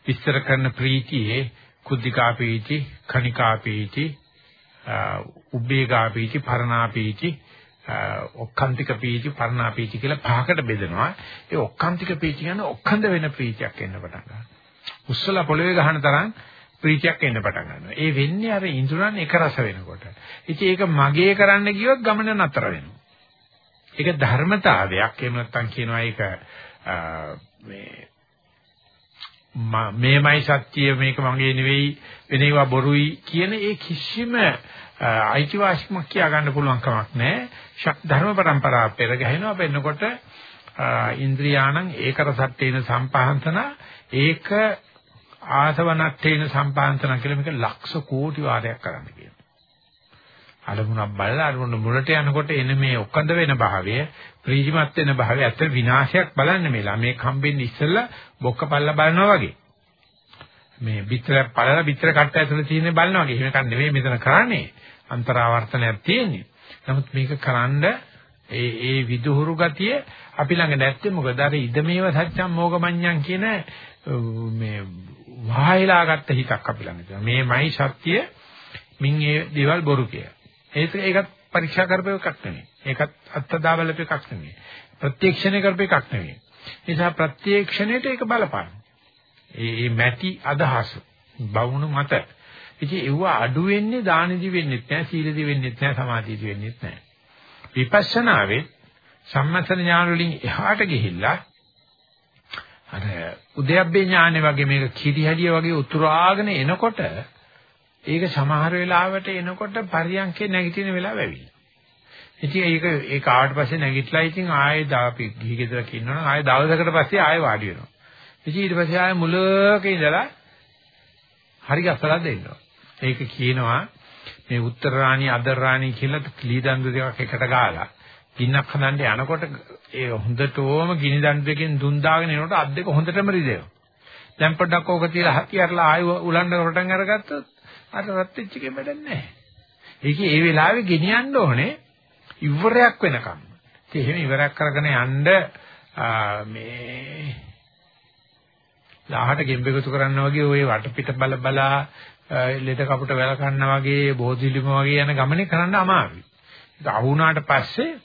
Speaker 1: විස්තර කරන ප්‍රීතියේ කුද්ධිකා පීති කණිකා පීති උබ්බේගා පීති පරණා පීති ඔක්කාන්තික පීති පරණා පීති කියලා පහකට බෙදෙනවා. ඒ ඔක්කාන්තික පීති කියන්නේ ඔක්කඳ වෙන ප්‍රීතියක් එන්න පටන් ගන්නවා. උස්සලා පොළවේ ගහන තරම් ප්‍රීතියක් එන්න පටන් ගන්නවා. ඒ වෙන්නේ අර ඉඳුරන් එක රස වෙනකොට. ඉතින් ඒක මගේ කරන්න ගියොත් ගමන නතර වෙනවා. ඒක ධර්මතාවයක්. එහෙම නැත්නම් කියනවා ඒක මේ මේමයි සත්‍ය මේක මගේ නෙවෙයි වෙන ඒවා බොරුයි කියන ඒ කිසිම අයිතිවාසිකමක් කියා ගන්න පුළුවන් කමක් නැහැ. ශක් ධර්ම પરම්පරාව පෙර ගැහෙනවා වෙන්නකොට ඉන්ද්‍රියාණං ඒක රසට්ටේන සම්පහන්තන ඒක ආසවනත්තේන සම්පාන්තන කියලා මේක ලක්ෂ කෝටි වාරයක් කරන්න කියනවා. අරමුණක් බලලා අරමුණ මුලට යනකොට එන මේ ඔක්කඳ වෙන භාවය, ප්‍රීතිමත් වෙන භාවය ඇත්ත විනාශයක් බලන්න මේ ළමේ කම්බෙන් ඉස්සෙල්ලා බොක්ක පල්ලා බලනවා වගේ. මේ පිටර පළලා පිටර කට්ට ඇතුලේ තියෙන බලනවා වගේ. එහෙම කන් නෙවෙයි මෙතන කරන්නේ. අන්තරාවර්තනයක් තියෙන්නේ. නමුත් මේක කරන්ඩ ඒ ඒ විදුහුරු ගතිය අපි ළඟ නැත්තේ මොකද අර ඉදමේව සත්‍යම් මොගමඤ්ඤං කියන මේ වහයලා ගත්ත හිතක් අපි ළඟ තියෙනවා. මේමයි සත්‍ය මින් ඒ දේවල් බොරු කිය. ඒක ඒකත් පරීක්ෂා කරපු එකක් නෙමෙයි. ඒකත් අත්දැකවලපු එකක් නෙමෙයි. ප්‍රත්‍යක්ෂණය කරපු එකක් නෙමෙයි. ඒ නිසා ප්‍රත්‍යක්ෂණයට ඒක බලපාන. ඒ මේ මැටි අදහස බවුණු මත. ඉතින් ඒව අඩු වෙන්නේ දානදි වෙන්නේ නැහැ, සීලදි වෙන්නේ නැහැ, සමාධිදි වෙන්නේ නැහැ. විපස්සනාවේ සම්මතන ඥාන වලින් එහාට ගිහිල්ලා අර උද්‍යප්පේ ඥානෙ වගේ මේක කිරිහැඩිය වගේ උතුරාගෙන එනකොට ඒක සමහර වෙලාවට එනකොට පරියන්කේ නැගිටින වෙලාව ඇවිල්ලා. ඉතින් ඒක ඒක ආවට පස්සේ නැගිටලා ඉතින් ආයෙ දාපි ගිහි ගෙදරක ඉන්නවනම් ආයෙ දවසකට පස්සේ ආයෙ වාඩි වෙනවා. ඉතින් ඊට පස්සේ ආයෙ මුලක ඉඳලා හරි ගස්සලා දෙන්නවා. ඒක කියනවා මේ උත්තර රාණි අදර් රාණි කියලා ලී දඬු දෙකක් එකට ගාලා ගින්නක් හදන්න යනකොට ඒ හොඳටම ගිනි දඬුවකින් දුන් දාගෙන එනකොට අත් දෙක හොඳටම රිදෙනවා. දැන් පොඩ්ඩක් ඕක තියලා හතියarලා ආයෙ උලන්න රටන් අරගත්තොත් අර රත් වෙච්ච එකෙ වැඩක් නැහැ. ඒකේ ඒ වෙලාවේ ගෙනියන්න ඕනේ ඉවරයක් වෙනකම්. ඉතින් එහෙම ඉවරයක් කරගෙන යන්න මේ ලාහට ගෙම්බෙකුතු කරන්න වගේ ওই වටපිට බල බලා ලෙඩ කපුට වැල කන්න වගේ බෝධිලිම වගේ යන ගමනේ කරන්න අමාරුයි. ඒක අහුණාට පස්සේ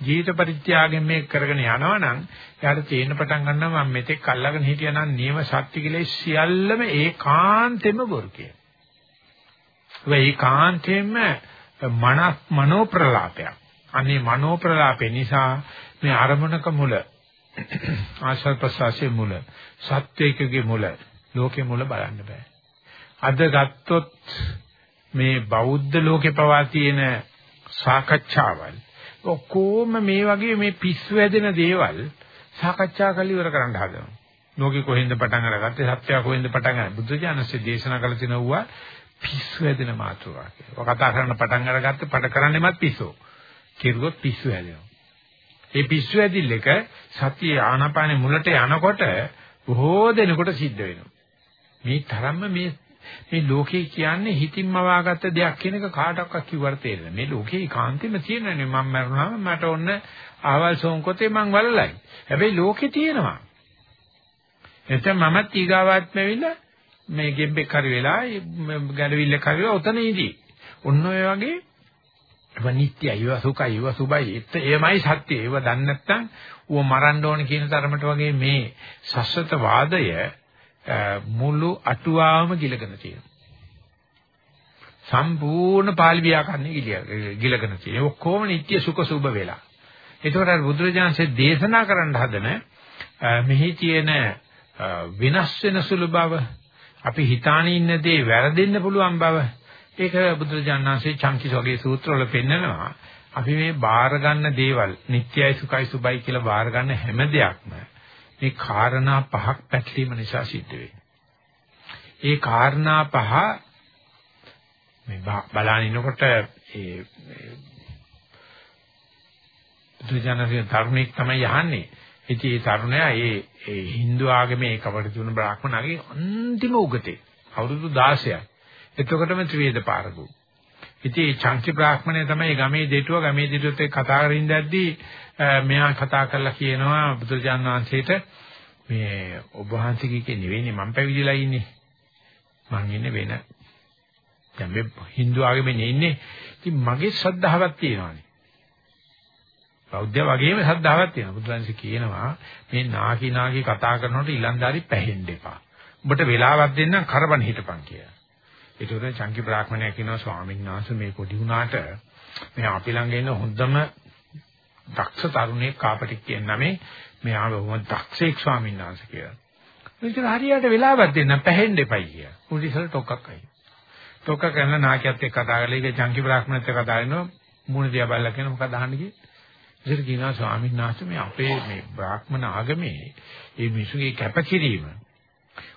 Speaker 1: ජීවිත පරිත්‍යාගයෙන් මේක කරගෙන යනවා නම් එයාට තේරෙන පටන් ගන්නවා මම මෙතෙක් අල්ලගෙන හිටියා නම් නියම සත්‍ය කියලා සියල්ලම ඒකාන්තෙම බොරු කියන. ඒ ඒකාන්තෙම මන මනෝ ප්‍රලාපයක්. අනේ මනෝ ප්‍රලාපේ නිසා මේ අරමුණක මුල ආශල් ප්‍රසාසයේ මුල සත්‍යයේ මුල ලෝකේ මුල බලන්න බෑ. අද ගත්තොත් මේ බෞද්ධ ලෝකේ පවා තියෙන සාකච්ඡාවල් ඔක්කොම මේ වගේ මේ පිස්සු වැදෙන දේවල් සාකච්ඡා කරලා ඉවර කරන්න හදනවා. ලෝකෙ කොහෙන්ද පටන් අරගත්තේ සත්‍යය කොහෙන්ද පටන් ගන්නේ බුද්ධ ඥානසේ දේශනා කළ තිනවුවා පිස්සු හැදෙන මාතෘකාවක්. ඔය කතා කරන්න පටන් අරගත්ත පට කරන්නෙමත් පිස්සෝ. කිරුවොත් පිස්සු හැදෙනවා. ඒ පිස්සු හැදිල්ලක සතිය ආනාපානේ මුලට යනකොට බොහෝ දෙනෙකුට සිද්ධ වෙනවා. මේ තරම්ම මේ මේ ලෝකේ කියන්නේ හිතින්ම වාගත්ත දෙයක් කියන එක කාටවත් කිව්වට තේරෙන්නේ. මේ ලෝකේ කාන්තෙම තියෙනනේ මම මරුණාම මට ඔන්න ආවල් සෝන්කොතේ මං වලලයි. හැබැයි ලෝකේ තියෙනවා. එතන මමත් ඊගාවාත්ම වෙවිලා මේ ගෙම්බෙක් හරි වෙලා ගැලවිල්ලක් හරි වෙලා ඔතන ඉදී. ඔන්න ඔය වගේ ඒවා නිට්ටයයි ඒවා සුඛයි ඒවා සුබයි එයමයි සත්‍ය ඒවා දන්නේ නැත්නම් ඌව මරන්න ඕන කියන තරමට වගේ මේ සස්සත වාදය මුළු අටුවාවම ගිලගෙන තියෙනවා. සම්පූර්ණ පාලි ව්‍යාකරණය ගිලගෙන තියෙනවා. ඔක්කොම නිට්ටය සුඛ සුබ වෙලා. ඒතකොට අර බුදුරජාන්සේ දේශනා කරන්න හදන මෙහි තියෙන විනස් වෙන සුළු බව අපි හිතානේ ඉන්න දේ වැරදෙන්න පුළුවන් බව ඒක බුදුරජාණන්සේ චංකිස වගේ සූත්‍රවල පෙන්නනවා. අපි මේ බාර ගන්න දේවල් නිට්ටයයි සුඛයි සුබයි කියලා බාර ගන්න හැම දෙයක්ම මේ කාරණා පහක් පැටලීම නිසා සිද්ධ වෙන්නේ. ඒ කාරණා පහ මේ බලන ඉනකොට ඒ බුදුජානකගේ ධර්මයක් තමයි යහන්නේ. ඉතින් ඒ තරුණයා ඒ ඒ Hindu ආගමේ කවඩ තුන බ්‍රාහ්මණගේ අන්තිම උගතේ අවුරුදු 16යි. එතකොටම ත්‍රිවේද පාරගු. ඉතින් මේ චංකි බ්‍රාහ්මණය තමයි ගමේ දෙටුව ගමේ දෙටුවත් එක්ක කතා කරමින් දැද්දී මෙයා කතා කරලා කියනවා බුදුරජාන් වහන්සේට මේ ඔබ වහන්සේගේ නෙවෙයිනේ මම පැවිදිලා ඉන්නේ. මං ඉන්නේ වෙන දැන් මේ Hindu ආගමේ ඉන්නේ. ඉතින් මගේ ශ්‍රද්ධාවක් තියෙනවානේ. බෞද්ධ වගේම ශ්‍රද්ධාවක් තියෙනවා. බුදුරජාන්සේ කියනවා මේ නාකි නාකි කතා කරනකොට ඊලන්දාරි පැහෙන්න එපා. ඔබට වෙලාවක් දෙන්නම් කරබන් හිටපන් කියලා. ඒකෝද චංකි බ්‍රාහ්මණයා කියනවා ස්වාමීන් වහන්සේ මේ පොඩි වුණාට මේ අපි ළඟ ඉන්න හොඳම දක්ෂ තරුණයෙක් කාපටික් කියන නමේ මෙයා බොහොම දක්ෂෙක් ස්වාමීන් වහන්සේ කියලා. මේක හරියට වෙලාවක් දෙන්න පැහෙන්න එපයි කියලා. උඩිසල ටොක්ක්ක් අයි. ටොක්ක කරන නාකියත් එක්ක කතා කරලා ඒක චංකි බ්‍රාහ්මණයත් එක්ක කතා කරනවා මුණ දිහා බලලා කියන මොකක්ද අහන්නේ කියේ. ඉතින් කියනවා ස්වාමීන් වහන්සේ මේ අපේ මේ බ්‍රාහ්මණ ආගමේ මේ මිනිසුගේ කැපකිරීම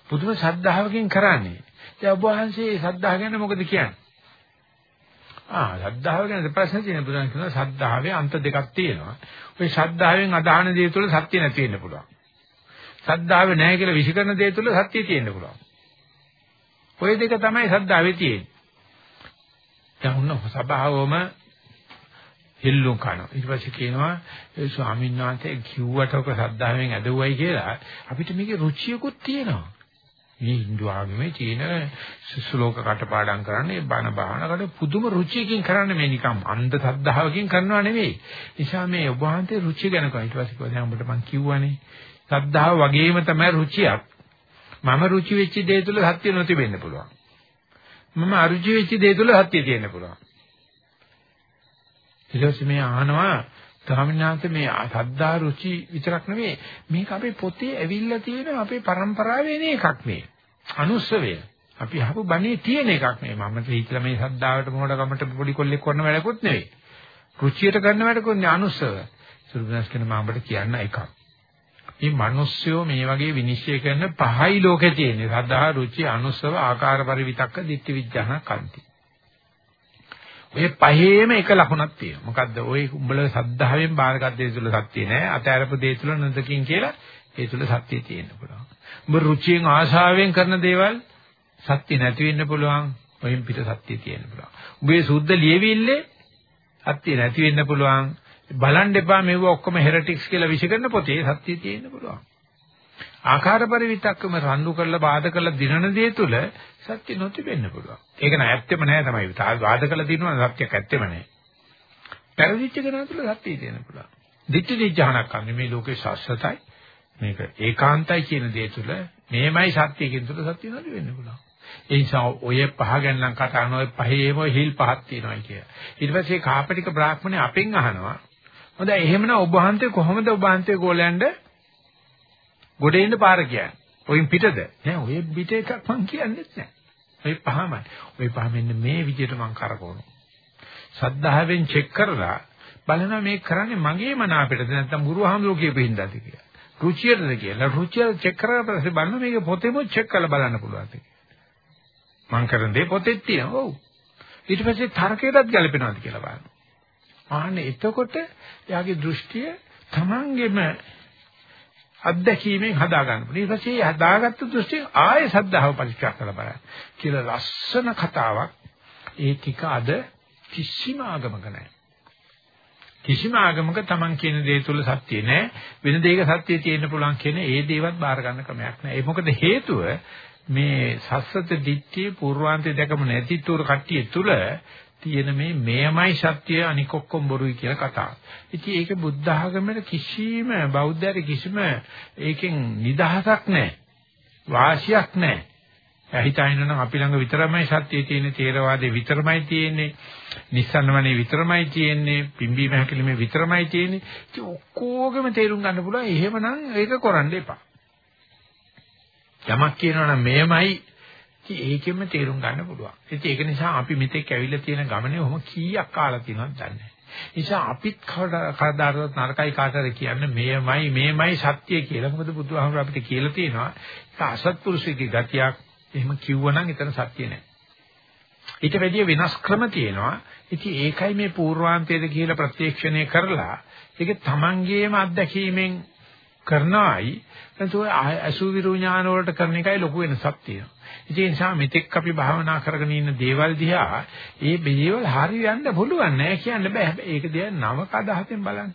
Speaker 1: පුදුම ශ්‍රද්ධාවකින් කරන්නේ. දැන් ඔබ වහන්සේ ශ්‍රද්ධාව ගැන මොකද කියන්නේ? ආ ශ්‍රද්ධාව ගැන ප්‍රශ්න තියෙන බුදුන් කියනවා ශ්‍රද්ධාවේ අන්ත දෙකක් තියෙනවා. ඔය ශ්‍රද්ධාවෙන් අදහන දේ තුළ සත්‍ය නැති වෙන්න පුළුවන්. ශ්‍රද්ධාව නැහැ කියලා විසිකරන දේ තුළ සත්‍ය තියෙන්න පුළුවන්. ඔය දෙක තමයි ශ්‍රද්ධාවේ තියෙන්නේ. දැන් උන්න සබාවම හෙල්ලුම් කරනවා. ඊට පස්සේ කියනවා ස්වාමීන් වහන්සේ කිව්වට ඔක ශ්‍රද්ධාවෙන් ඇදුවයි කියලා අපිට මේකේ රුචියකුත් තියෙනවා. මේ Hindu ආගමේ තියෙන ශ්ලෝක කටපාඩම් කරන්නේ බණ බාහනකට පුදුම රුචියකින් කරන්නේ මේ නිකම් අන්ධ සද්ධාවකින් කරනවා නෙවෙයි. නිසා මේ ඔබ වහන්සේ රුචිය ගැන කව ඊට පස්සේ කොහොමද උඹට මං කිව්වනේ. සද්ධාව වගේම තමයි රුචියක්. මම රුචි වෙච්ච දේ තුල සත්‍ය නොතිබෙන්න පුළුවන්. මම අරුචි වෙච්ච දේ තුල සත්‍ය තියෙන්න පුළුවන්. ඊට පස්සේ මේ අහනවා ස්වාමීනාන්ත මේ සද්දා රුචි විතරක් නෙවෙයි මේක අපේ පොතේ ඇවිල්ලා තියෙන අපේ પરම්පරාවේ එන එකක් මේ අනුස්සවය අපි අහපු බණේ තියෙන එකක් මේ මම හිතලා මේ සද්දාවට මොහොතකමට පොඩි කොල්ලෙක් කරන වැඩකුත් නෙවෙයි රුචියට කරන වැඩකුත් නෙවෙයි අනුස්සව සුරුදාස් කියන මාඹට කියන්න එකක් මේ මිනිස්සුયો මේ වගේ විනිශ්චය කරන පහයි ලෝකේ තියෙන සද්දා රුචි අනුස්සව ආකාර පරිවිතක්ක ditthi විඥාන කන්ති ඔය පහේම එක ලකුණක් තියෙනවා. මොකද්ද? ඔය උඹල සද්ධාවෙන් බාරගත් දේ තුල සත්‍ය නෑ. අතෑරපු දේ තුල නොදකින් කියලා ඒ තුල සත්‍ය තියෙන්න පුළුවන්. උඹ රුචියෙන් ආශාවෙන් කරන දේවල් සත්‍ය නැති වෙන්න පුළුවන්. ඔයින් පිට සත්‍ය තියෙන්න පුළුවන්. උඹේ සුද්ධ ලියවිල්ලේ සත්‍ය නැති වෙන්න පුළුවන්. බලන් දෙපා මෙව ඔක්කොම හෙරටික්ස් කියලා විශ්කරන පොතේ සත්‍ය තියෙන්න පුළුවන්. ආකාර පරිවිතක්කම රණ්ඩු කරලා බාධ කරලා දිනන දේ තුල සත්‍ය නොතිබෙන්න පුළුවන්. ඒක නෑ ඇත්තෙම නෑ තමයි. වාද කරලා දිනනවා සත්‍යයක් ඇත්තෙම නෑ. පරිවිච්ච කෙනා තුල සත්‍යය තියෙන්න පුළුවන්. දිට්ඨි නිජහනක් අන්නේ මේ ලෝකේ ශාස්ත්‍රතයි. මේක ඒකාන්තයි කියන දේ තුල මේමයි සත්‍ය කියන තුල සත්‍ය නොතිබෙන්න පුළුවන්. ඒ නිසා ඔය පහ ගැන නම් කතා කරන ඔය පහේම හිල් පහක් තියෙනවා කිය. ඊට පස්සේ කාපටික බ්‍රාහ්මණය අපෙන් අහනවා. හොඳයි එහෙමනම් ඔබ වහන්සේ කොහොමද ඔබ වහන්සේ ගෝලයන්ට ගොඩ එන්න පාර කියන්නේ. ඔයින් පිටද? නෑ ඔය පිට එකක් මං කියන්නේත් නෑ. ඔය පහමයි. ඔය පහ මෙන්න මේ විදිහට මං කරකවනවා. සද්ධාවෙන් චෙක් කරලා බලනවා මේ කරන්නේ මගේ මන අපිටද නැත්නම් ගුරුහාමුදුරුවෝ කියපු හින්දාද කියලා. රුචියටද කියලා. රුචිය චෙක් කරලා පස්සේ බලනවා මේක පොතේම චෙක් කරලා බලන්න පුළුවන්. මං කරන දේ පොතේ තියෙනවා. ඔව්. ඊට පස්සේ තර්කයටත් ගැලපෙනවද කියලා බලන්න. ආන්නේ එතකොට යාගේ දෘෂ්ටිය තමන්ගෙම අත්දැකීමෙන් හදා ගන්න පුළුවන්. ඊට පස්සේ හදාගත්තු දෘෂ්ටිය ආයේ සද්ධාව පරික්ෂා කරලා බලන්න. කියලා ලස්සන කතාවක් ඒ ටික අද කිසිම ආගමක නැහැ. කිසිම ආගමක Taman කියන දේ තුල සත්‍ය නැහැ. වෙන දෙයක සත්‍ය තියෙන්න පුළුවන් කියන ඒ දේවත් බාර ගන්න ක්‍රමයක් නැහැ. ඒ මොකද හේතුව මේ සස්සත දිට්ඨිය පූර්වාන්තය දැකම නැති තුර කට්ටිය තුල තියෙන මේ මෙයමයි සත්‍ය අනික ඔක්කොම බොරුයි කියලා කතාව. ඉතින් ඒක බුද්ධ ආගමේ කිසිම බෞද්ධයර කිසිම ඒකෙන් නිදහසක් නැහැ. වාසියක් නැහැ. හිතාගෙන නම් අපි ළඟ විතරමයි සත්‍යය තියෙන්නේ තේරවාදේ විතරමයි තියෙන්නේ නිස්සන්නමනේ විතරමයි තියෙන්නේ පිම්බීම හැකලිමේ විතරමයි තියෙන්නේ. ඉතින් ඔක්කොගම තේරුම් ගන්න පුළුවන්. එහෙමනම් ඒක කරන්න එපා. යමක් කියනවා නම් මෙයමයි ඒකෙම තේරුම් ගන්න පුළුවන්. ඉතින් ඒක නිසා අපි මෙතෙක් ඇවිල්ලා තියෙන ගමනේ ඔහොම කීයක් කාලා තියෙනවද දන්නේ නිසා අපිත් කවදාවත් නරකයි කාටද කියන්නේ මෙයමයි මෙයමයි සත්‍ය කියලා. මොකද බුදුහාමුදුර අපිට කියලා තියෙනවා. ඒක අසත්පුරුෂයේ ගතියක් එහෙම කිව්වනම් එතන සත්‍ය නැහැ. ඊට වැඩිය වෙනස් ක්‍රම තියෙනවා. ඉතින් ඒකයි මේ පූර්වාන්තයේද කියලා ප්‍රත්‍යක්ෂණය කරලා ඒක තමන්ගේම අත්දැකීමෙන් කරනවායි එතකොට අසුවිරු ඥාන වලට කරන එකයි ලොකු වෙනසක් තියෙනවා. ඉතින් ඒ නිසා මෙතෙක් අපි භාවනා කරගෙන ඉන්න දේවල් දිහා ඒ දේවල් හරි යන්න පුළුවන් නෑ කියන්න බෑ. හැබැයි ඒක දිහා නවක අදහසෙන් බලන්න.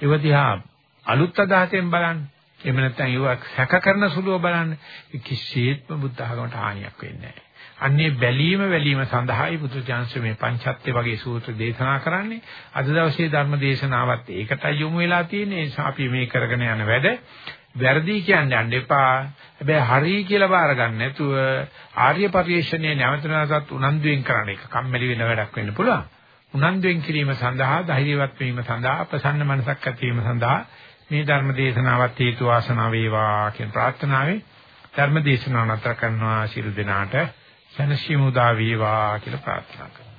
Speaker 1: ඒව දිහා අලුත් අදහසෙන් බලන්න. එහෙම නැත්නම් ඒවා සැක කරන සුළුව බලන්න කිසිසේත්ම බුද්ධ ආගමට හානියක් වෙන්නේ නැහැ. අන්නේ බැලීම වැලීම සඳහායි බුදුචාන්සේ මේ පංචත්‍ය වගේ සූත්‍ර දේශනා කරන්නේ. අද දවසේ ධර්ම දේශනාවත් ඒකටයි යොමු වෙලා තියෙන්නේ. ඒ නිසා අපි මේ කරගෙන යන වැඩ වැරදි කියන්නේ යන්න එපා. හැබැයි හරි කියලා බාර ගන්න නැතුව ආර්ය පරිශ්‍රණයේ නැවත නැවතත් උනන්දුවෙන් කරන එක කම්මැලි වෙන වැඩක් වෙන්න පුළුවන්. උනන්දුවෙන් කිරීම සඳහා ධෛර්යවත් වීම සඳහා ප්‍රසන්න මනසක් ඇති වීම සඳහා මේ ධර්ම දේශනාවත් හේතු වාසනා වේවා කියන ප්‍රාර්ථනාවෙන් ධර්ම දේශනාව නතර කරනවා. ශිරු දිනාට සනසිමුදා වේවා කියලා ප්‍රාර්ථනා කරනවා.